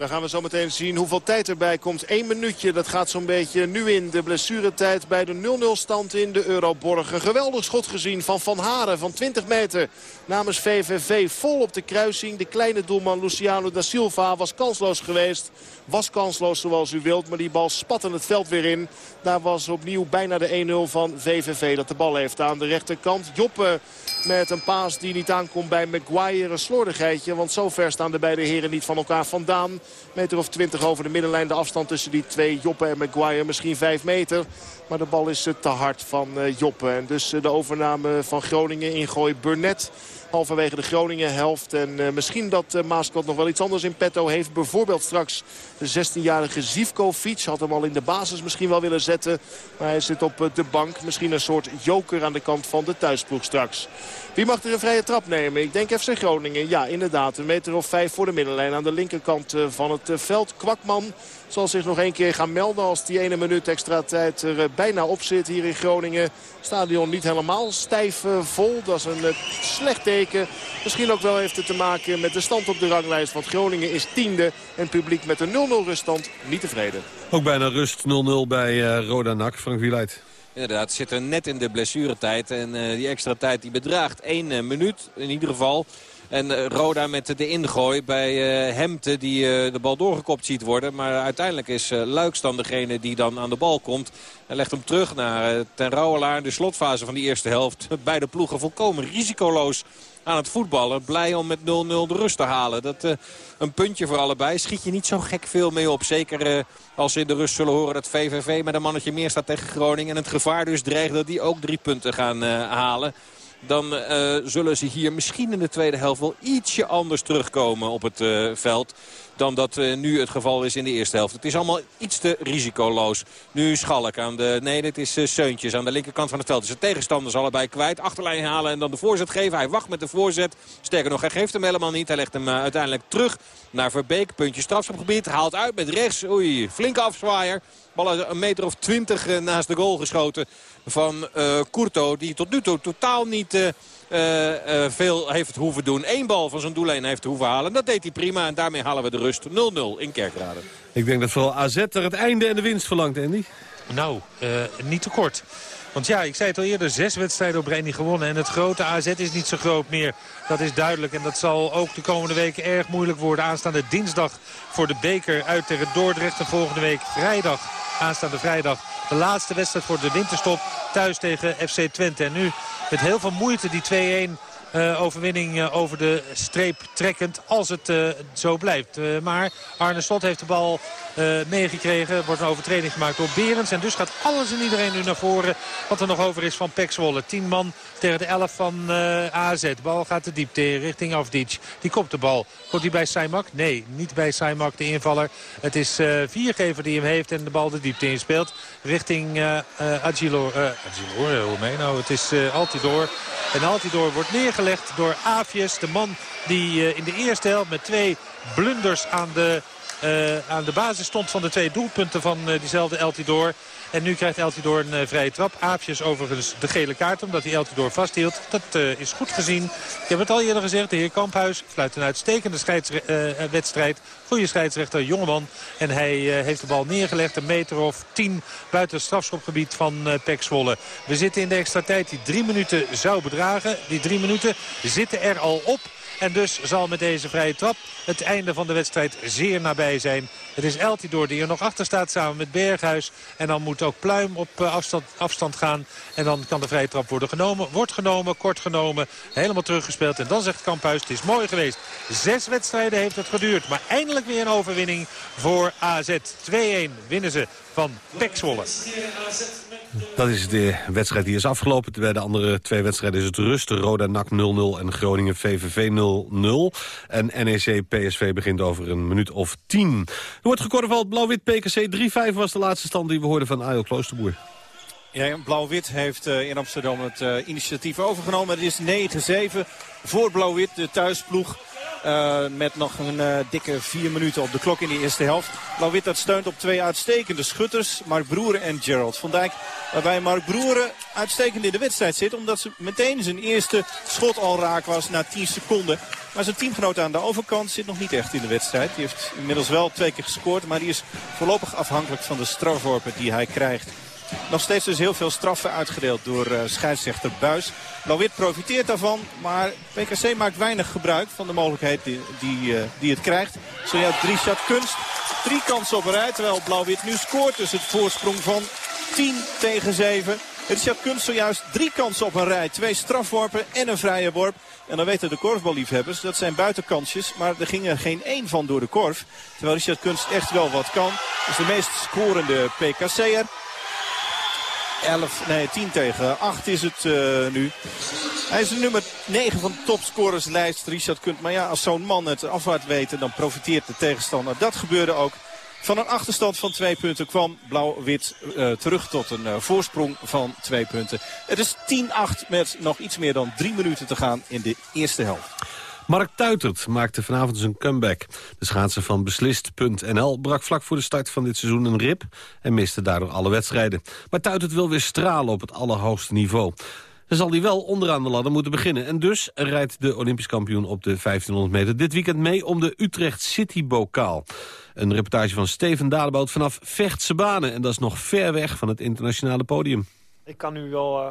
Dan gaan we zo meteen zien hoeveel tijd erbij komt. Eén minuutje, dat gaat zo'n beetje nu in de blessuretijd bij de 0-0 stand in de Euroborg. Een geweldig schot gezien van Van Haren van 20 meter namens VVV. Vol op de kruising. De kleine doelman Luciano da Silva was kansloos geweest. Was kansloos zoals u wilt, maar die bal spatte het veld weer in. Daar was opnieuw bijna de 1-0 van VVV dat de bal heeft aan de rechterkant. Joppe met een paas die niet aankomt bij Maguire. Een slordigheidje, want zo ver staan de beide heren niet van elkaar vandaan. Meter of 20 over de middenlijn. De afstand tussen die twee, Joppe en Maguire, misschien 5 meter. Maar de bal is te hard van eh, Joppe. En dus eh, de overname van Groningen ingooi Burnett halverwege de Groningen helft. En misschien dat uh, nog wel iets anders in petto heeft. Bijvoorbeeld straks de 16-jarige Zivkovic. Had hem al in de basis misschien wel willen zetten. Maar hij zit op de bank. Misschien een soort joker aan de kant van de thuisploeg straks. Wie mag er een vrije trap nemen? Ik denk FC Groningen. Ja, inderdaad. Een meter of vijf voor de middenlijn aan de linkerkant van het veld. Kwakman zal zich nog één keer gaan melden als die ene minuut extra tijd er bijna op zit hier in Groningen. Stadion niet helemaal stijf vol. Dat is een slecht teken. Misschien ook wel heeft het te maken met de stand op de ranglijst. Want Groningen is tiende en publiek met een 0-0 ruststand niet tevreden. Ook bijna rust 0-0 bij Roda Nak. Frank Wieluid. Inderdaad, zit er net in de blessuretijd. En uh, die extra tijd die bedraagt één uh, minuut in ieder geval. En uh, Roda met de ingooi bij uh, Hemte die uh, de bal doorgekopt ziet worden. Maar uiteindelijk is Luiks dan degene die dan aan de bal komt. En legt hem terug naar Ten Rouwelaar. De slotfase van die eerste helft. (laughs) Beide ploegen volkomen risicoloos aan het voetballen. Blij om met 0-0 de rust te halen. Dat uh, een puntje voor allebei. Schiet je niet zo gek veel mee op. Zeker als ze in de rust zullen horen dat VVV met een mannetje meer staat tegen Groningen. En het gevaar dus dreigt dat die ook drie punten gaan halen dan uh, zullen ze hier misschien in de tweede helft wel ietsje anders terugkomen op het uh, veld dan dat uh, nu het geval is in de eerste helft. Het is allemaal iets te risicoloos. Nu Schalk aan de... Nee, dit is uh, Seuntjes aan de linkerkant van het veld. Dus de tegenstanders allebei kwijt. Achterlijn halen en dan de voorzet geven. Hij wacht met de voorzet. Sterker nog, hij geeft hem helemaal niet. Hij legt hem uh, uiteindelijk terug naar Verbeek. Puntje strafschopgebied. Haalt uit met rechts. Oei, flinke afzwaaier. Bal een meter of twintig naast de goal geschoten van uh, Courto. Die tot nu toe totaal niet veel heeft hoeven doen. Eén bal van zijn doellijn heeft hoeven halen. Dat deed hij prima en daarmee halen we de rust 0-0 in Kerkrade. Ik denk dat vooral AZ er het einde en de winst verlangt, Andy. Nou, niet te kort. Want ja, ik zei het al eerder, zes wedstrijden op rij niet gewonnen. En het grote AZ is niet zo groot meer. Dat is duidelijk. En dat zal ook de komende weken erg moeilijk worden. Aanstaande dinsdag voor de beker uit tegen Dordrecht. En volgende week vrijdag, aanstaande vrijdag, de laatste wedstrijd voor de winterstop. Thuis tegen FC Twente. En nu met heel veel moeite die 2-1 uh, overwinning uh, over de streep trekkend als het uh, zo blijft. maar Arne Slot heeft de bal meegekregen. Er wordt een overtreding gemaakt door Berends. En dus gaat alles en iedereen nu naar voren wat er nog over is van Pek Zwolle. 10 man tegen de 11 van AZ. De bal gaat de diepte richting Afdic. Die kopt de bal. Komt hij bij Saimak? Nee, niet bij Saimak de invaller. Het is Viergever die hem heeft en de bal de diepte inspeelt. Richting Agilor. Agilor, hoe mee nou? Het is Altidor. En Altidor wordt neergelegd gelegd door Avies. De man die uh, in de eerste helft met twee blunders aan de, uh, aan de basis stond van de twee doelpunten van uh, diezelfde Eltidoor. En nu krijgt Eltidoor een uh, vrije trap. Aafjes overigens de gele kaart omdat hij Eltidoor vasthield. Dat is goed gezien. Ik heb het al eerder gezegd. De heer Kamphuis fluit een uitstekende uh, wedstrijd. Goede scheidsrechter, jongeman. En hij heeft de bal neergelegd. Een meter of tien buiten het strafschopgebied van uh. We zitten in de extra tijd die drie minuten zou bedragen. Die drie minuten zitten er al op. En dus zal met deze vrije trap het einde van de wedstrijd zeer nabij zijn. Het is Eltidoor die er nog achter staat samen met Berghuis. En dan moet ook Pluim op afstand, afstand gaan. En dan kan de vrije trap worden genomen. Wordt genomen, kort genomen, helemaal teruggespeeld. En dan zegt Kamphuis, het is mooi geweest. Zes wedstrijden heeft het geduurd. Maar eindelijk weer een overwinning voor AZ. 2-1 winnen ze van Pek. Dat is de wedstrijd die is afgelopen. Bij de andere twee wedstrijden is het rust. Roda NAC 0-0 en Groningen VVV 0-0. En NEC PSV begint over een minuut of tien. Er wordt gekorfbald Blauw-Wit PKC 3-5 was de laatste stand die we hoorden van Ayo Kloosterboer. Ja, Blauw-Wit heeft uh, in Amsterdam het uh, initiatief overgenomen. Het is 9-7 voor Blauw-Wit, de thuisploeg. Uh, met nog een dikke vier minuten op de klok in de eerste helft. Blauw-wit dat steunt op twee uitstekende schutters. Mark Broeren en Gerald van Dijk. Waarbij Mark Broeren uitstekend in de wedstrijd zit. Omdat ze meteen zijn eerste schot al raak was na 10 seconden. Maar zijn teamgenoot aan de overkant zit nog niet echt in de wedstrijd. Die heeft inmiddels wel twee keer gescoord. Maar die is voorlopig afhankelijk van de strafworpen die hij krijgt. Nog steeds dus heel veel straffen uitgedeeld door uh, scheidsrechter Buis. Blauw-wit profiteert daarvan, maar PKC maakt weinig gebruik van de mogelijkheid die, die, uh, die het krijgt. Zojuist drie kunst, drie kansen op een rij, terwijl Blauw-wit nu scoort. Dus het voorsprong van 10 tegen 7. Richard Kunst zojuist drie kansen op een rij. Twee strafworpen en een vrije worp. En dan weten de korfballiefhebbers, dat zijn buitenkansjes. Maar er ging er geen één van door de korf. Terwijl Richard Kunst echt wel wat kan. is de meest scorende PKC'er. 11, nee 10 tegen 8 is het uh, nu. Hij is de nummer 9 van de topscorerslijst, Richard Kunt. Maar ja, als zo'n man het afwaard weten, dan profiteert de tegenstander. Dat gebeurde ook. Van een achterstand van twee punten kwam Blauw-Wit uh, terug tot een uh, voorsprong van twee punten. Het is 10-8 met nog iets meer dan drie minuten te gaan in de eerste helft. Mark Tuitert maakte vanavond zijn comeback. De schaatser van Beslist.nl brak vlak voor de start van dit seizoen een rib... en miste daardoor alle wedstrijden. Maar Tuitert wil weer stralen op het allerhoogste niveau. Dan zal hij wel onderaan de ladder moeten beginnen. En dus rijdt de Olympisch kampioen op de 1500 meter dit weekend mee... om de Utrecht City Bokaal. Een reportage van Steven Dalebout vanaf Vechtse Banen. En dat is nog ver weg van het internationale podium. Ik kan nu wel... Uh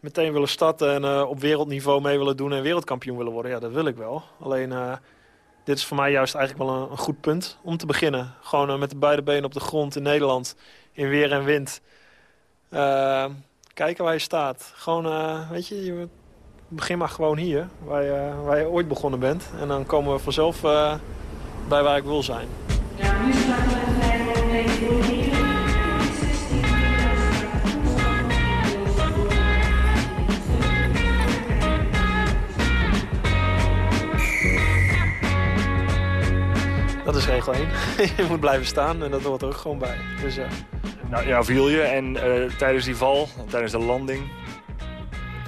meteen willen starten en uh, op wereldniveau mee willen doen en wereldkampioen willen worden. Ja, dat wil ik wel. Alleen, uh, dit is voor mij juist eigenlijk wel een, goed punt om te beginnen. Gewoon uh, met de beide benen op de grond in Nederland, in weer en wind. kijken waar je staat. Gewoon, weet je, je begin maar gewoon hier, waar je, waar je ooit begonnen bent. En dan komen we vanzelf bij waar ik wil zijn. Ja, nu Dat is regel 1. (laughs) je moet blijven staan en dat hoort er ook gewoon bij. Dus, uh... Nou ja, viel je en uh, tijdens die val, tijdens de landing,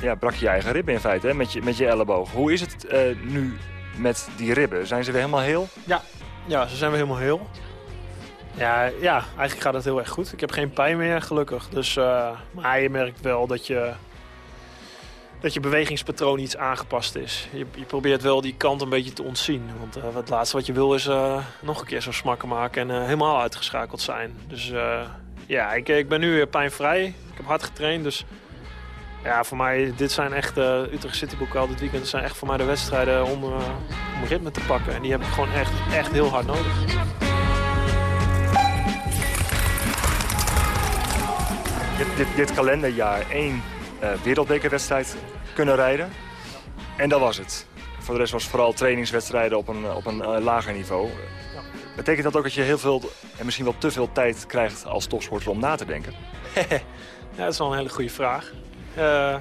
ja, brak je je eigen ribben in feite hè, met, je, met je elleboog. Hoe is het uh, nu met die ribben? Zijn ze weer helemaal heel? Ja, ja ze zijn weer helemaal heel. Ja, ja, eigenlijk gaat het heel erg goed. Ik heb geen pijn meer, gelukkig. Dus, maar je merkt wel dat je dat je bewegingspatroon iets aangepast is. Je, je, probeert wel die kant een beetje te ontzien. Want uh, het laatste wat je wil is uh, nog een keer zo smakken maken en uh, helemaal uitgeschakeld zijn. Dus ja, ik, ik, ben nu weer pijnvrij. Ik heb hard getraind, dus ja, voor mij, dit zijn echt, Utrecht City Bokaal dit weekend zijn echt voor mij de wedstrijden om, om ritme te pakken. En die heb ik gewoon echt, echt heel hard nodig. Dit, dit, dit kalenderjaar één wereldbekerwedstrijd kunnen rijden. En dat was het. Voor de rest was het vooral trainingswedstrijden op een, op een uh, lager niveau. Betekent dat ook dat je heel veel en misschien wel te veel tijd krijgt als topsporter om na te denken? (laughs) ja, dat is wel een hele goede vraag. Uh,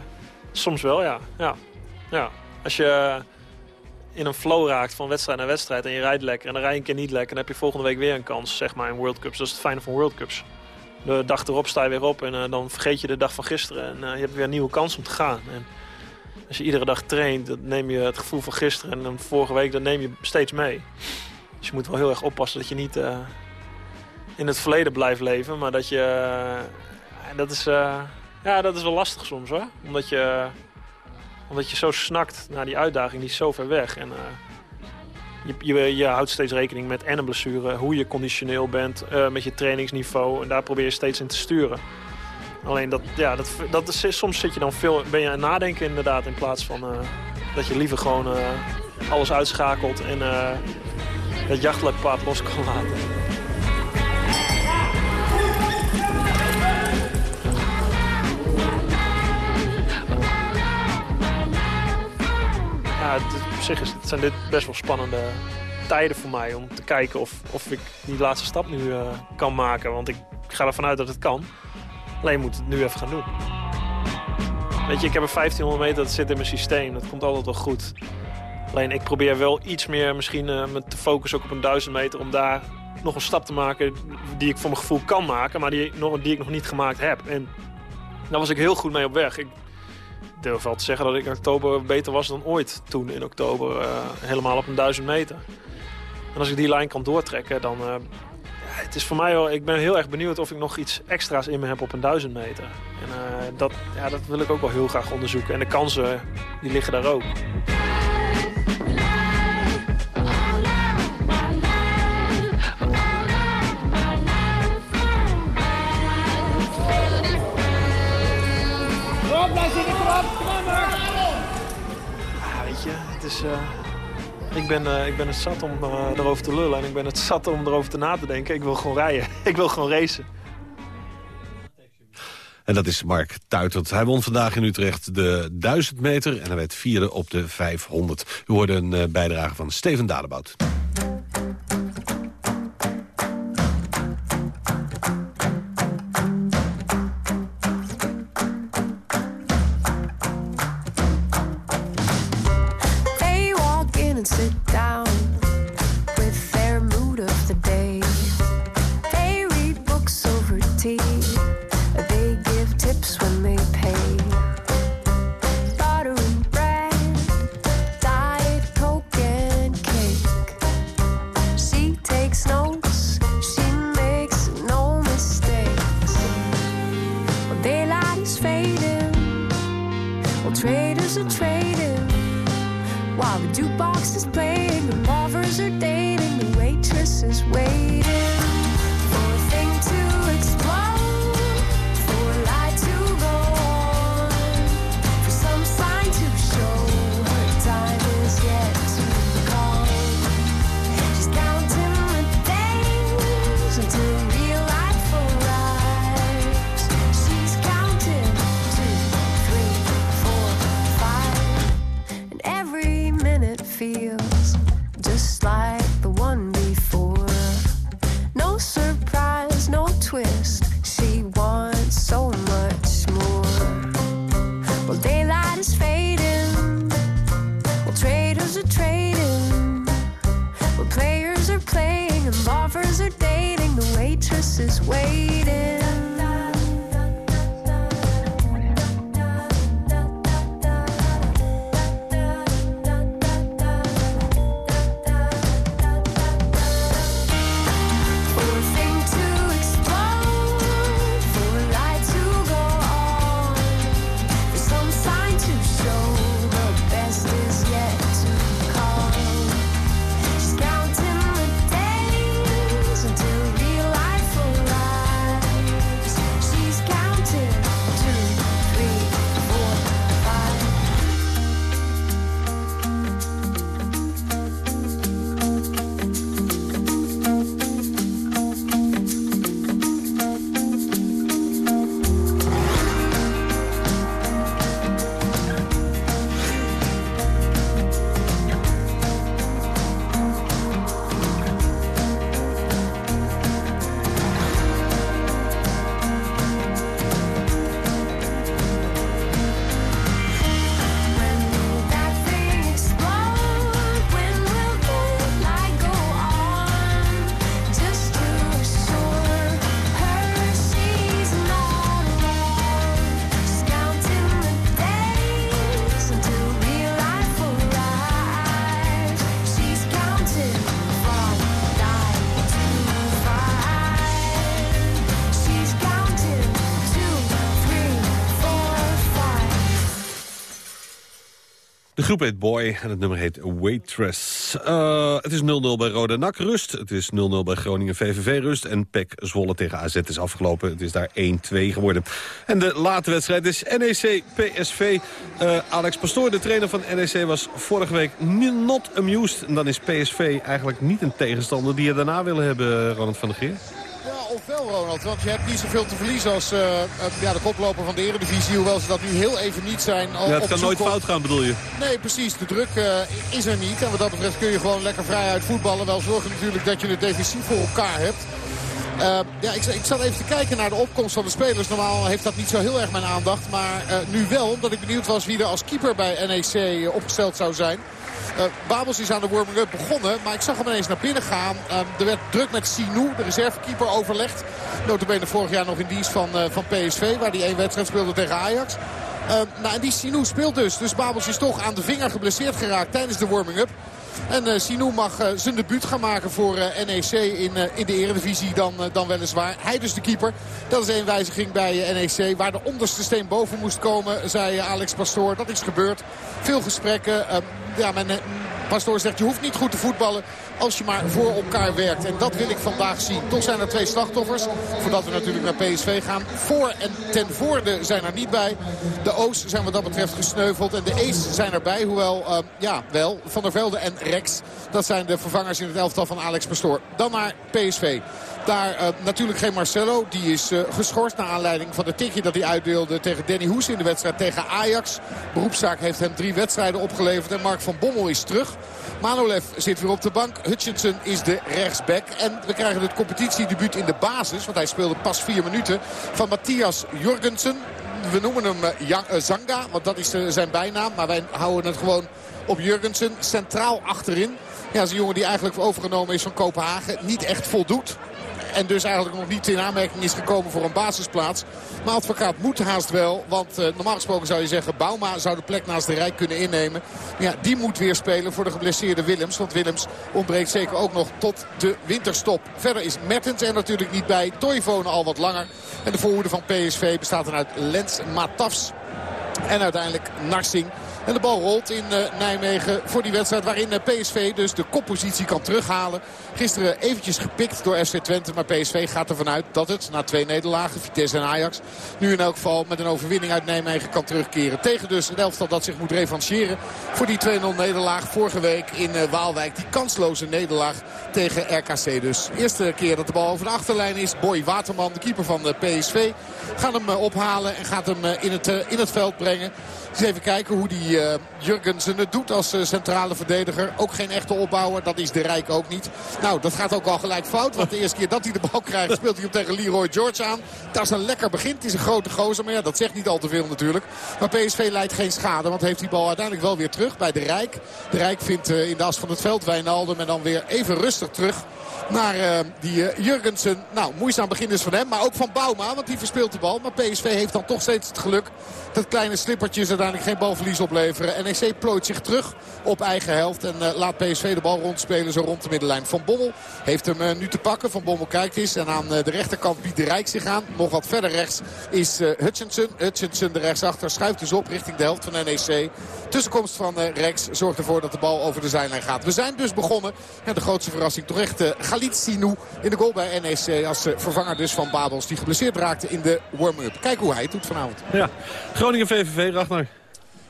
soms wel, ja. ja. ja. Als je in een flow raakt van wedstrijd naar wedstrijd en je rijdt lekker en dan rij je een keer niet lekker... dan heb je volgende week weer een kans, zeg maar, in World Cups. Dat is het fijne van World Cups. De dag erop sta je weer op en uh, dan vergeet je de dag van gisteren. En uh, je hebt weer een nieuwe kans om te gaan. En als je iedere dag traint, dan neem je het gevoel van gisteren en vorige week, dan neem je steeds mee. Dus je moet wel heel erg oppassen dat je niet uh, in het verleden blijft leven. Maar dat je... dat, is, ja, dat is wel lastig soms hoor. Omdat je, omdat je zo snakt naar die uitdaging, die is zo ver weg. En, je, je, houdt steeds rekening met en een blessure, hoe je conditioneel bent, uh, met je trainingsniveau. En daar probeer je steeds in te sturen. Alleen dat, ja, dat, dat is, soms zit je dan veel, ben je aan het nadenken inderdaad, in plaats van uh, dat je liever gewoon uh, alles uitschakelt en het jachtleppaard los kan laten. Op zich is, zijn dit best wel spannende tijden voor mij om te kijken of, of ik die laatste stap nu uh, kan maken. Want ik ga ervan uit dat het kan. Alleen moet het nu even gaan doen. Weet je, ik heb een 1500 meter, dat zit in mijn systeem. Dat komt altijd wel goed. Alleen ik probeer wel iets meer misschien uh, me te focussen ook op een 1000 meter... om daar nog een stap te maken die ik voor mijn gevoel kan maken... maar die, die ik nog niet gemaakt heb. En daar was ik heel goed mee op weg. Ik durf wel te zeggen dat ik in oktober beter was dan ooit toen in oktober. helemaal op een duizend meter. En als ik die lijn kan doortrekken, dan... ja, het is voor mij wel... Ik ben heel erg benieuwd of ik nog iets extra's in me heb op een duizend meter. En dat, ja, dat wil ik ook wel heel graag onderzoeken. En de kansen, die liggen daar ook. Is... Uh, ik, ben, uh, ik ben het zat om uh, erover te lullen en ik ben het zat om erover te na te denken. Ik wil gewoon rijden. (laughs) ik wil gewoon racen. En dat is Mark Tuitert. Hij won vandaag in Utrecht de 1000 meter en hij werd vierde op de 500. U hoorde een bijdrage van Steven Dadebout. Groep Boy en het nummer heet Waitress. Uh, het is 0-0 bij Rode NAC rust. Het is 0-0 bij Groningen VVV rust. En PEC Zwolle tegen AZ is afgelopen. Het is daar 1-2 geworden. En de late wedstrijd is NEC PSV. Uh, Alex Pastoor, de trainer van NEC, was vorige week not amused. En dan is PSV eigenlijk niet een tegenstander die je daarna willen hebben, Ronald van der Geer of wel, Ronald. Want je hebt niet zoveel te verliezen als uh, ja, de koploper van de Eredivisie. Hoewel ze dat nu heel even niet zijn. Ja, het kan nooit fout gaan, bedoel je? Nee, precies. De druk uh, is er niet. En wat dat betreft kun je gewoon lekker vrij uit voetballen. Wel zorgen natuurlijk dat je het defensief voor elkaar hebt. Uh, ja, ik, ik zat even te kijken naar de opkomst van de spelers. Normaal heeft dat niet zo heel erg mijn aandacht. Maar uh, nu wel, omdat ik benieuwd was wie er als keeper bij NEC opgesteld zou zijn. Babels is aan de warming-up begonnen. Maar ik zag hem ineens naar binnen gaan. Er werd druk met Sinou, de reservekeeper, overlegd. Notabene vorig jaar nog in dienst van, van PSV. Waar hij één wedstrijd speelde tegen Ajax. nou, en die Sinou speelt dus. Dus Babels is toch aan de vinger geblesseerd geraakt tijdens de warming-up. En uh, Sinou mag uh, zijn debuut gaan maken voor uh, NEC in, in de eredivisie dan, dan weliswaar. Hij dus de keeper. Dat is een wijziging bij NEC. Waar de onderste steen boven moest komen, zei Alex Pastoor. Dat is gebeurd. Veel gesprekken. ja, men, Pastoor zegt je hoeft niet goed te voetballen als je maar voor elkaar werkt. En dat wil ik vandaag zien. Toch zijn er twee slachtoffers. Voordat we natuurlijk naar PSV gaan. Voor en ten voorde zijn er niet bij. De O's zijn wat dat betreft gesneuveld. En de E's zijn erbij. Hoewel, uh, ja, wel. Van der Velde en Rex. Dat zijn de vervangers in het elftal van Alex Pastoor. Dan naar PSV. Daar uh, natuurlijk geen Marcelo. Die is uh, geschorst naar aanleiding van de tikje dat hij uitdeelde tegen Danny Hoes in de wedstrijd tegen Ajax. Beroepszaak heeft hem drie wedstrijden opgeleverd. En Mark van Bommel is terug. Manolev zit weer op de bank. Hutchinson is de rechtsback. En we krijgen het competitiedebuut in de basis. Want hij speelde pas vier minuten. Van Matthias Jorgensen. We noemen hem uh, Zanga. Want dat is zijn bijnaam. Maar wij houden het gewoon op Jurgensen. Centraal achterin. Ja, dat is een jongen die eigenlijk overgenomen is van Kopenhagen. Niet echt voldoet. En dus eigenlijk nog niet in aanmerking is gekomen voor een basisplaats. Maar advocaat moet haast wel. Want uh, normaal gesproken zou je zeggen... Bauma zou de plek naast de Rijk kunnen innemen. Ja, die moet weer spelen voor de geblesseerde Willems. Want Willems ontbreekt zeker ook nog tot de winterstop. Verder is Mertens er natuurlijk niet bij. Toivonen al wat langer. En de voorhoede van PSV bestaat dan uit Lens Matafs. En uiteindelijk Narsing. En de bal rolt in uh, Nijmegen voor die wedstrijd waarin uh, PSV dus de koppositie kan terughalen. Gisteren eventjes gepikt door FC Twente. Maar PSV gaat ervan uit dat het na twee nederlagen, Vitesse en Ajax... nu in elk geval met een overwinning uit Nijmegen kan terugkeren. Tegen dus een elftal dat zich moet revancheren voor die 2-0 nederlaag vorige week in uh, Waalwijk. Die kansloze nederlaag tegen RKC dus. Eerste keer dat de bal over de achterlijn is. Boy Waterman, de keeper van de PSV, gaat hem ophalen en gaat hem in, het, in het veld brengen. Eens even kijken hoe die uh, Jurgensen het doet als centrale verdediger. Ook geen echte opbouwer, dat is de Rijk ook niet. Dat gaat ook al gelijk fout. Want de eerste keer dat hij de bal krijgt speelt hij hem tegen Leroy George aan. Dat is een lekker begin. Het is een grote gozer, maar ja, dat zegt niet al te veel natuurlijk. Maar PSV leidt geen schade, want heeft die bal uiteindelijk wel weer terug bij de Rijk. De Rijk vindt uh, in de as van het veld Wijnaldum en dan weer even rustig terug naar uh, die uh, Jurgensen. Nou, moeizaam begin is van hem. Maar ook van Bouma, want die verspeelt de bal. Maar PSV heeft dan toch steeds het geluk dat kleine slippertjes uiteindelijk geen balverlies opleveren. NEC plooit zich terug op eigen helft. En laat PSV de bal rondspelen zo rond de middenlijn. Van Bommel heeft hem uh, nu te pakken. Van Bommel kijkt eens. En aan uh, de rechterkant biedt de Rijk zich aan. Nog wat verder rechts is Hutchinson. Hutchinson de rechtsachter schuift dus op richting de helft van NEC. Tussenkomst van Rex zorgt ervoor dat de bal over de zijlijn gaat. We zijn dus begonnen. En de grootste verrassing toch echt Galit Sinou in de goal bij NEC. Als vervanger dus van Babels die geblesseerd raakte in de warm-up. Kijk hoe hij het doet vanavond. Ja, Groningen VVV, Ragnar.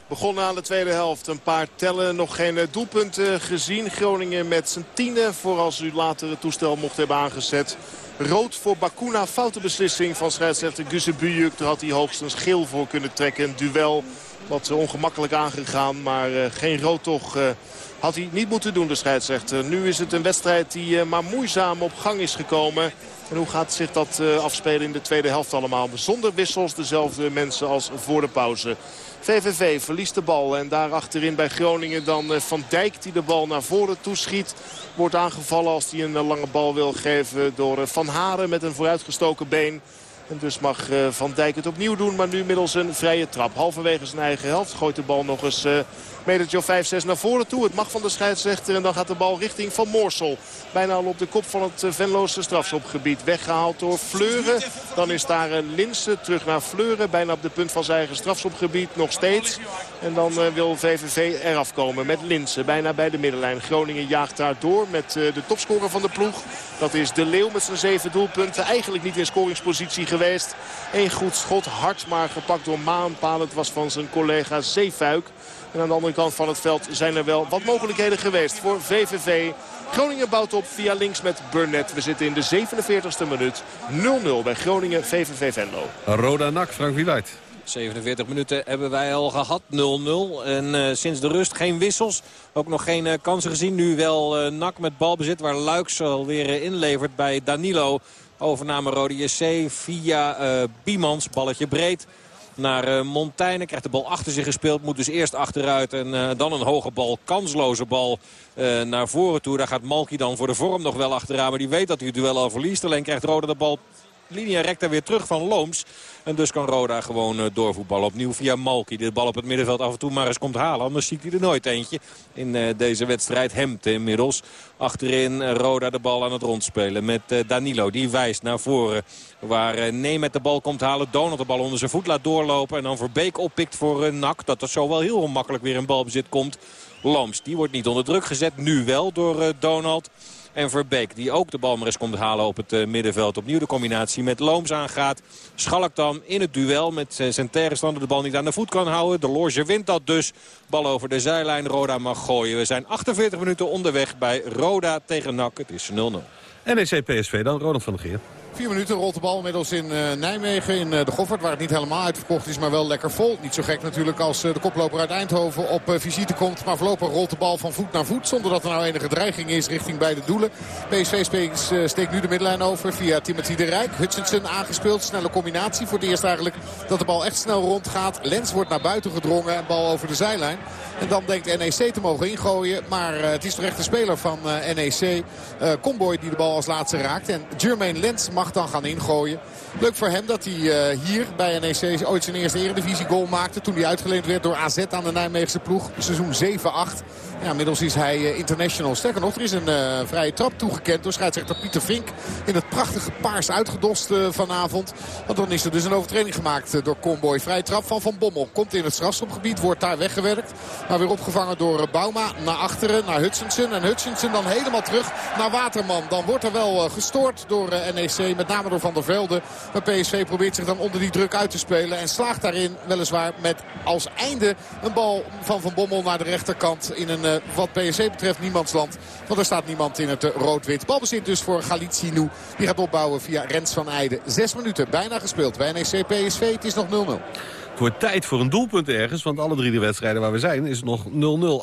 Begonnen aan de tweede helft. Een paar tellen. Nog geen doelpunten gezien. Groningen met zijn tiende. Voor als u later het toestel mocht hebben aangezet. Rood voor Bakuna. Foute beslissing van scheidsrechter Gusse Bujuk. Daar had hij hoogstens geel voor kunnen trekken. Een duel wat ongemakkelijk aangegaan. Maar uh, geen rood toch... Had hij niet moeten doen, de scheidsrechter. Nu is het een wedstrijd die maar moeizaam op gang is gekomen. En hoe gaat zich dat afspelen in de tweede helft allemaal? Zonder wissels, dezelfde mensen als voor de pauze. VVV verliest de bal en daar achterin bij Groningen dan uh, Van Dijk die de bal naar voren toeschiet. Wordt aangevallen als hij een uh, lange bal wil geven door Van Haren met een vooruitgestoken been. En dus mag Van Dijk het opnieuw doen, maar nu middels een vrije trap. Halverwege zijn eigen helft gooit de bal nog eens metertje of 5-6 naar voren toe. Het mag van de scheidsrechter en dan gaat de bal richting Van Moorsel. Bijna al op de kop van het Venloze strafschopgebied. Weggehaald door Fleuren. Dan is daar Linsen terug naar Fleuren. Bijna op de punt van zijn eigen strafschopgebied nog steeds. En dan wil VVV eraf komen met Linsen. Bijna bij de middenlijn. Groningen jaagt daar door met de topscorer van de ploeg. Dat is De Leeuw met zijn zeven doelpunten. Eigenlijk niet in scoringspositie geweest. Eén goed schot, hard maar gepakt door Maanpaal. Het was van zijn collega Zeefuik. En aan de andere kant van het veld zijn er wel wat mogelijkheden geweest voor VVV. Groningen bouwt op via links met Burnett. We zitten in de 47e minuut. 0-0 bij Groningen VVV Venlo. Roda Nak, Frank Wieluid. 47 minuten hebben wij al gehad, 0-0. En uh, sinds de rust geen wissels. Ook nog geen uh, kansen gezien. Nu wel uh, Nak met balbezit waar Luiks alweer inlevert bij Danilo. Overname Rode JC via Biemans. Balletje breed naar uh, Montaigne. Krijgt de bal achter zich gespeeld. Moet dus eerst achteruit en uh, dan een hoge bal. Kansloze bal uh, naar voren toe. Daar gaat Malky dan voor de vorm nog wel achteraan. Maar die weet dat hij het duel al verliest. Alleen krijgt Roda de bal linea recta weer terug van Looms. En dus kan Roda gewoon uh, doorvoetballen. Opnieuw via Malki. De bal op het middenveld af en toe maar eens komt halen. Anders ziet hij er nooit eentje in uh, deze wedstrijd. Hemte inmiddels. Achterin Roda de bal aan het rondspelen met Danilo. Die wijst naar voren. Waar Nee met de bal komt halen. Donald de bal onder zijn voet laat doorlopen. En dan Verbeek oppikt voor Nak. Dat er zo wel heel makkelijk weer in balbezit komt. Lams, die wordt niet onder druk gezet. Nu wel door Donald. En Verbeek die ook de bal maar eens komt halen op het middenveld. Opnieuw de combinatie met Looms aangaat. Schalk dan in het duel met zijn tegenstander de bal niet aan de voet kan houden. De Loge wint dat dus. Bal over de zijlijn. Roda mag gooien. We zijn 48 minuten onderweg bij Roda tegen NAC. Het is 0-0. NEC PSV dan, Ronald van der Geer. Vier minuten rolt de bal inmiddels in uh, Nijmegen. In uh, de Goffert waar het niet helemaal uitverkocht is. Maar wel lekker vol. Niet zo gek natuurlijk als uh, de koploper uit Eindhoven op visite komt. Maar voorlopig rolt de bal van voet naar voet. Zonder dat er nou enige dreiging is richting beide doelen. PSV steekt, nu de middenlijn over via Timothy de Rijk. Hutchinson aangespeeld. Snelle combinatie. Voor het eerst eigenlijk dat de bal echt snel rondgaat. Lens wordt naar buiten gedrongen. En bal over de zijlijn. En dan denkt NEC te mogen ingooien. Maar het is de speler van NEC. Comboy die de bal als laatste raakt. En Jermaine Lens mag dan gaan ingooien. Leuk voor hem dat hij uh, hier bij NEC ooit zijn eerste eredivisie goal maakte. Toen hij uitgeleend werd door AZ aan de Nijmeegse ploeg. Seizoen 7-8. Ja, inmiddels is hij uh, international. Sterker nog, er is een uh, vrije trap toegekend door scheidsrechter Pieter Vink. In het prachtige paars uitgedost vanavond. Want dan is er dus een overtreding gemaakt door Comboy. Vrije trap van Van Bommel. Komt in het strafschopgebied, wordt daar weggewerkt. Maar weer opgevangen door Bauma naar achteren, naar Hutchinson. En Hutchinson dan helemaal terug naar Waterman. Dan wordt er wel gestoord door NEC, met name door Van der Velde. Maar PSV probeert zich dan onder die druk uit te spelen. En slaagt daarin weliswaar met als einde een bal van Van Bommel naar de rechterkant. In een, uh, wat PSV betreft, niemandsland. Want er staat niemand in het uh, rood-wit. Balbezit dus voor Galicinou. Die gaat opbouwen via Rens van Eijden. Zes minuten bijna gespeeld bij NEC PSV. Het is nog 0-0. Het wordt tijd voor een doelpunt ergens, want alle drie de wedstrijden waar we zijn is nog 0-0.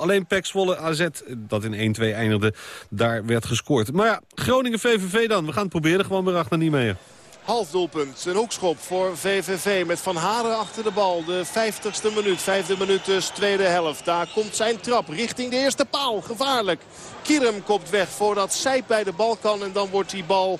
Alleen Pek Zwolle AZ, dat in 1-2 eindigde, daar werd gescoord. Maar ja, Groningen-VVV dan. We gaan het proberen, gewoon weer achter niet mee. Half doelpunt. Een hoekschop voor VVV met Van Haren achter de bal. De 50ste minuut. Vijfde minuut dus tweede helft. Daar komt zijn trap richting de eerste paal. Gevaarlijk. Kierum kopt weg voordat Sijp bij de bal kan. En dan wordt die bal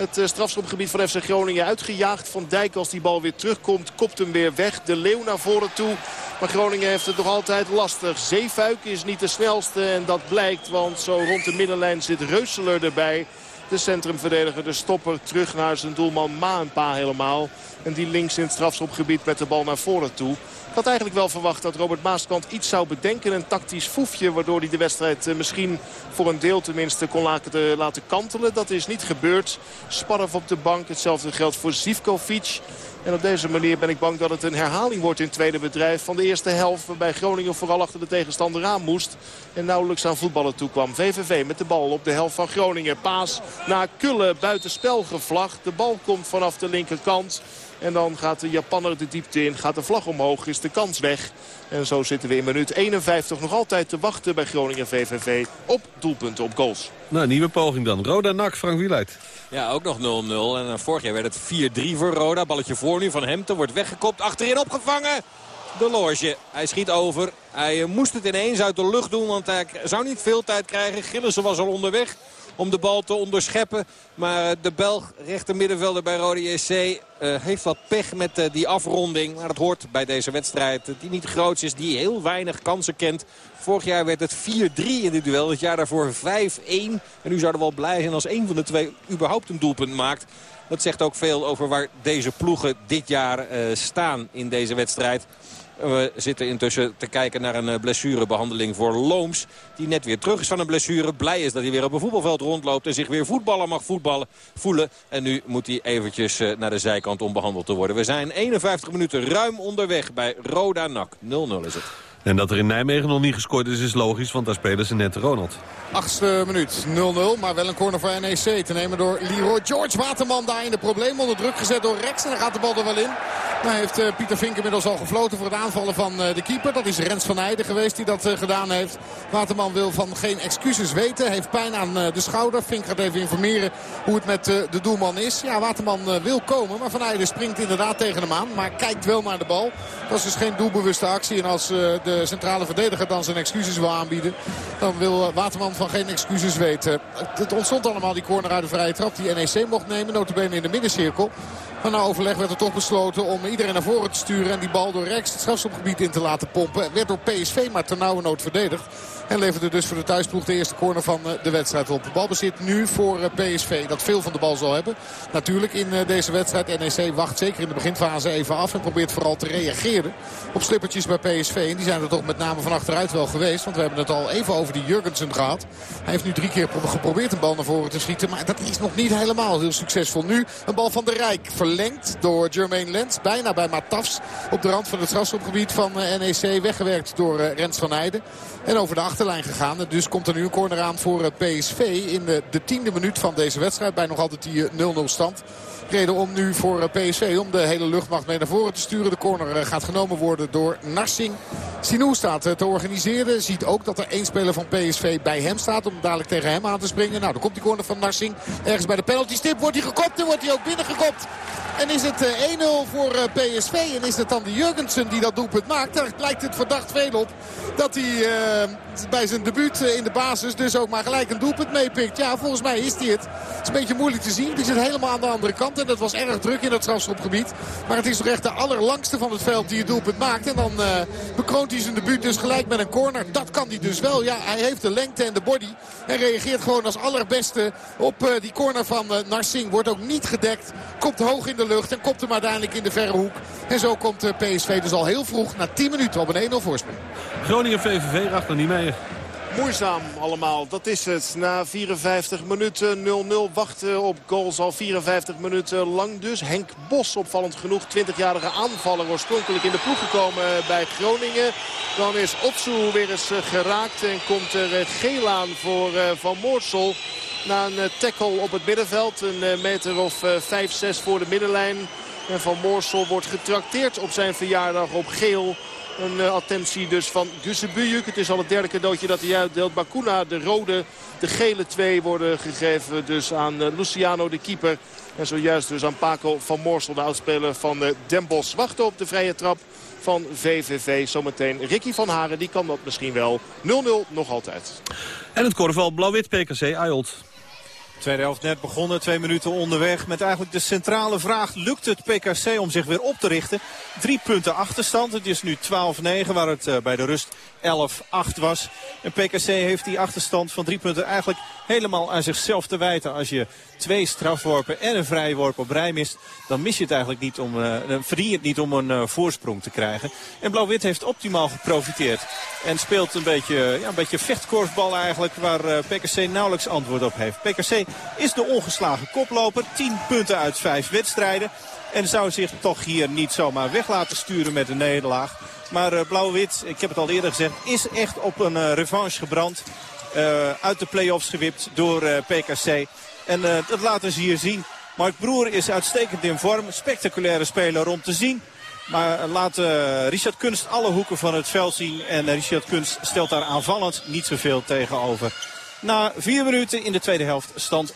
het eh, strafschopgebied van FC Groningen uitgejaagd. Van Dijk als die bal weer terugkomt kopt hem weer weg. De Leeuw naar voren toe. Maar Groningen heeft het nog altijd lastig. Zeefuik is niet de snelste en dat blijkt. Want zo rond de middenlijn zit Reuseler erbij. De centrumverdediger, de stopper, terug naar zijn doelman Maanpa helemaal. En die links in het strafschopgebied met de bal naar voren toe. Ik had eigenlijk wel verwacht dat Robert Maaskant iets zou bedenken. Een tactisch foefje waardoor hij de wedstrijd eh, misschien voor een deel tenminste kon laten, kantelen. Dat is niet gebeurd. Sparf op de bank. Hetzelfde geldt voor Zivkovic. En op deze manier ben ik bang dat het een herhaling wordt in het tweede bedrijf van de eerste helft. Waarbij Groningen vooral achter de tegenstander aan moest. En nauwelijks aan voetballen toe kwam. VVV met de bal op de helft van Groningen. Paas naar Kulle buitenspel gevlacht. De bal komt vanaf de linkerkant. En dan gaat de Japanner de diepte in. Gaat de vlag omhoog. Is de kans weg. En zo zitten we in minuut 51 nog altijd te wachten bij Groningen VVV. Op doelpunten op goals. Nou, nieuwe poging dan. Roda Nak, Frank Wieluid. Ja, ook nog 0-0. En uh, vorig jaar werd het 4-3 voor Roda. Balletje voor nu van Hemten. Wordt weggekopt. Achterin opgevangen. De Loge. Hij schiet over. Hij uh, moest het ineens uit de lucht doen. Want hij zou niet veel tijd krijgen. Gillissen was al onderweg om de bal te onderscheppen. Maar de Belg, rechter middenvelder bij Rode JC, uh, heeft wat pech met uh, die afronding. Maar dat hoort bij deze wedstrijd die niet groot is, die heel weinig kansen kent. Vorig jaar werd het 4-3 in dit duel. Het jaar daarvoor 5-1. En nu zouden we wel blij zijn als één van de twee überhaupt een doelpunt maakt. Dat zegt ook veel over waar deze ploegen dit jaar staan in deze wedstrijd. We zitten intussen te kijken naar een blessurebehandeling voor Looms. Die net weer terug is van een blessure. Blij is dat hij weer op een voetbalveld rondloopt. En zich weer voetballer mag voetballen, voelen. En nu moet hij eventjes naar de zijkant om behandeld te worden. We zijn 51 minuten ruim onderweg bij Roda Nak. 0-0 is het. En dat er in Nijmegen nog niet gescoord is, is logisch, want daar spelen ze net Ronald. Achtste minuut, 0-0, maar wel een corner voor NEC. Te nemen door Leroy George. Waterman daar in de probleem, onder druk gezet door Rex. En dan gaat de bal er wel in. Maar heeft uh, Pieter Vink inmiddels al gefloten voor het aanvallen van uh, de keeper. Dat is Rens van Heijden geweest die dat uh, gedaan heeft. Waterman wil van geen excuses weten. Heeft pijn aan de schouder. Vink gaat even informeren hoe het met de doelman is. Ja, Waterman wil komen, maar Van Heijden springt inderdaad tegen hem aan. Maar kijkt wel naar de bal. Dat is dus geen doelbewuste actie. En als de de centrale verdediger dan zijn excuses wil aanbieden. Dan wil Waterman van geen excuses weten. Het ontstond allemaal die corner uit de vrije trap die NEC mocht nemen. Notabene in de middencirkel. Maar na overleg werd er toch besloten om iedereen naar voren te sturen. En die bal door Rex het strafschopgebied in te laten pompen. Werd door PSV maar ternauwernood verdedigd. En leverde dus voor de thuisploeg de eerste corner van eh, de wedstrijd op. Balbezit nu voor eh, PSV. Dat veel van de bal zal hebben. Natuurlijk in eh, deze wedstrijd. NEC wacht zeker in de beginfase even af. En probeert vooral te reageren op slippertjes bij PSV. En die zijn er toch met name van achteruit wel geweest. Want we hebben het al even over die Jurgensen gehad. Hij heeft nu drie keer geprobeerd een bal naar voren te schieten. Maar dat is nog niet helemaal heel succesvol. Nu een bal van de Rijk. Verlengd door Jermaine Lens. Bijna bij Matafs. Op de rand van het strafschopgebied van NEC. Weggewerkt door Rens van Heijden. En over de achterlijn gegaan. Dus komt er nu een corner aan voor eh, PSV in de, de tiende minuut van deze wedstrijd. Bij nog altijd die 0-0 eh, stand. Reden om nu voor eh, PSV om de hele luchtmacht mee naar voren te sturen. De corner gaat genomen worden door Narsing. Sinou staat te organiseren. Ziet ook dat er één speler van PSV bij hem staat. Om dadelijk tegen hem aan te springen. Nou, dan komt die corner van Narsing. Ergens bij de penalty stip wordt hij gekopt. En wordt hij ook binnengekopt. En is het 1-0 voor PSV. En is het dan de Jurgensen die dat doelpunt maakt. Daar lijkt het verdacht veel op. Dat hij bij zijn debuut in de basis dus ook maar gelijk een doelpunt meepikt. Ja, volgens mij is hij het. Het is een beetje moeilijk te zien. Die zit helemaal aan de andere kant. En dat was erg druk in dat strafschopgebied. Maar het is toch echt de allerlangste van het veld die het doelpunt maakt. En dan bekroont hij zijn debuut dus gelijk met een corner. Dat kan hij dus wel. Ja, hij heeft de lengte en de body. En reageert gewoon als allerbeste op die corner van Narsing. Wordt ook niet gedekt. Komt hoog in de lucht en komt hem uiteindelijk in de verre hoek. En zo komt PSV dus al heel vroeg na 10 minuten op een 1-0 voorsprong. Groningen VVV, Rachter niet mee. Moeizaam allemaal, dat is het. Na 54 minuten 0-0 wachten op goals al 54 minuten lang dus. Henk Bos opvallend genoeg, 20-jarige aanvaller oorspronkelijk in de ploeg gekomen bij Groningen. Dan is Otsu weer eens geraakt en komt er geel aan voor Van Moorsel. Na een tackle op het middenveld, een meter of 5-6 voor de middenlijn. En Van Moorsel wordt getrakteerd op zijn verjaardag op geel. Een attentie dus van Gussebujuk. Het is al het derde cadeautje dat hij uitdeelt. Bakuna, de rode, de gele twee worden gegeven dus aan Luciano, de keeper. En zojuist dus aan Paco van Moorsel, de oudspeler van Den Bosch. Wachten op de vrije trap van VVV. Zometeen Ricky van Haren, die kan dat misschien wel. 0-0 nog altijd. En het korfbal Blauw-Wit PKC Ayot. Tweede helft net begonnen, twee minuten onderweg. Met eigenlijk de centrale vraag, lukt het PKC om zich weer op te richten? Drie punten achterstand, het is nu 12-9 waar het uh, bij de rust 11-8 was. En PKC heeft die achterstand van drie punten eigenlijk helemaal aan zichzelf te wijten. Als je twee strafworpen en een vrije worp op rij mist, dan mis je het eigenlijk niet om, uh, verdien je het niet om een uh, voorsprong te krijgen. En Blauw-Wit heeft optimaal geprofiteerd. En speelt een beetje, ja, een beetje vechtkorfbal eigenlijk, waar PKC nauwelijks antwoord op heeft. PKC is de ongeslagen koploper, 10 punten uit 5 wedstrijden. En zou zich toch hier niet zomaar weg laten sturen met een nederlaag. Maar uh, Blauw-Wit, ik heb het al eerder gezegd, is echt op een uh, revanche gebrand. Uh, uit de play-offs gewipt door PKC. En dat laten ze hier zien. Mark Broer is uitstekend in vorm. Spectaculaire speler om te zien. Maar laat Richard Kunst alle hoeken van het veld zien. En Richard Kunst stelt daar aanvallend niet zoveel tegenover. Na vier minuten in de tweede helft stand 12-9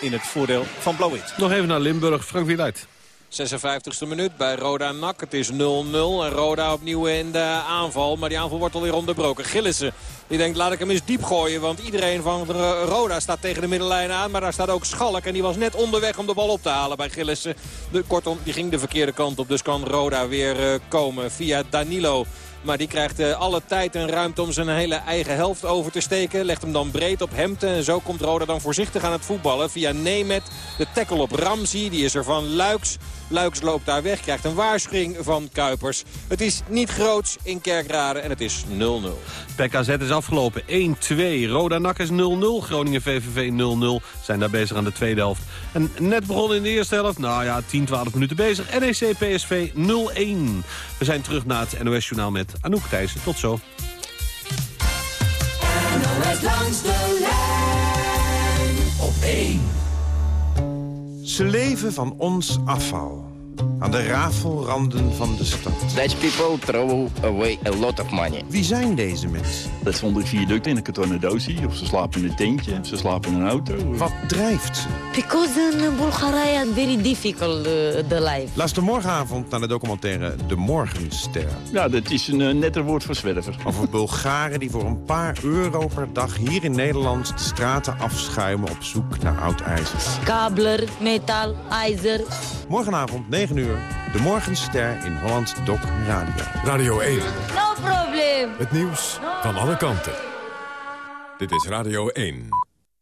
in het voordeel van Blauw-Wit. Nog even naar Limburg, Frank Wieluid. 56e minuut bij Roda Nak. Het is 0-0 en Roda opnieuw in de aanval. Maar die aanval wordt alweer onderbroken. Gillissen die denkt laat ik hem eens diep gooien. Want iedereen van Roda staat tegen de middenlijn aan. Maar daar staat ook Schalk. En die was net onderweg om de bal op te halen bij Gillissen. De, kortom, die ging de verkeerde kant op. Dus kan Roda weer komen via Danilo. Maar die krijgt uh, alle tijd en ruimte om zijn hele eigen helft over te steken. Legt hem dan breed op Hemten. En zo komt Roda dan voorzichtig aan het voetballen. Via Nemet. De tackle op Ramzi. Die is er van Luiks. Luiks loopt daar weg. Krijgt een waarschuwing van Kuipers. Het is niet groots in Kerkrade. En het is 0-0. PKZ is afgelopen 1-2. Roda Nak is 0-0. Groningen VVV 0-0. Zijn daar bezig aan de tweede helft. En net begonnen in de eerste helft. Nou ja, 10, 12 minuten bezig. NEC PSV 0-1. We zijn terug naar het NOS Journaal met Anouk Thijssen. Tot zo. NOS langs de lijn op 1. Ze leven van ons afval. Aan de rafelranden van de stad. Dutch people throw away a lot of money. Wie zijn deze mensen? Dat stond ik viaduct in een kartonnen doosje. Of ze slapen in een tentje, of ze slapen in een auto. Wat drijft ze? Because in Bulgaria very difficult uh, the life. Luister morgenavond naar de documentaire De Morgenster. Ja, dat is een uh, netter woord voor zwerver. Over Bulgaren die voor een paar euro per dag hier in Nederland de straten afschuimen op zoek naar oud ijzer. Kabeler, metaal, ijzer. Morgenavond 9 uur, De Morgenster in Holland Doc Radio. Radio 1. No probleem. Het nieuws van alle kanten. Dit is Radio 1.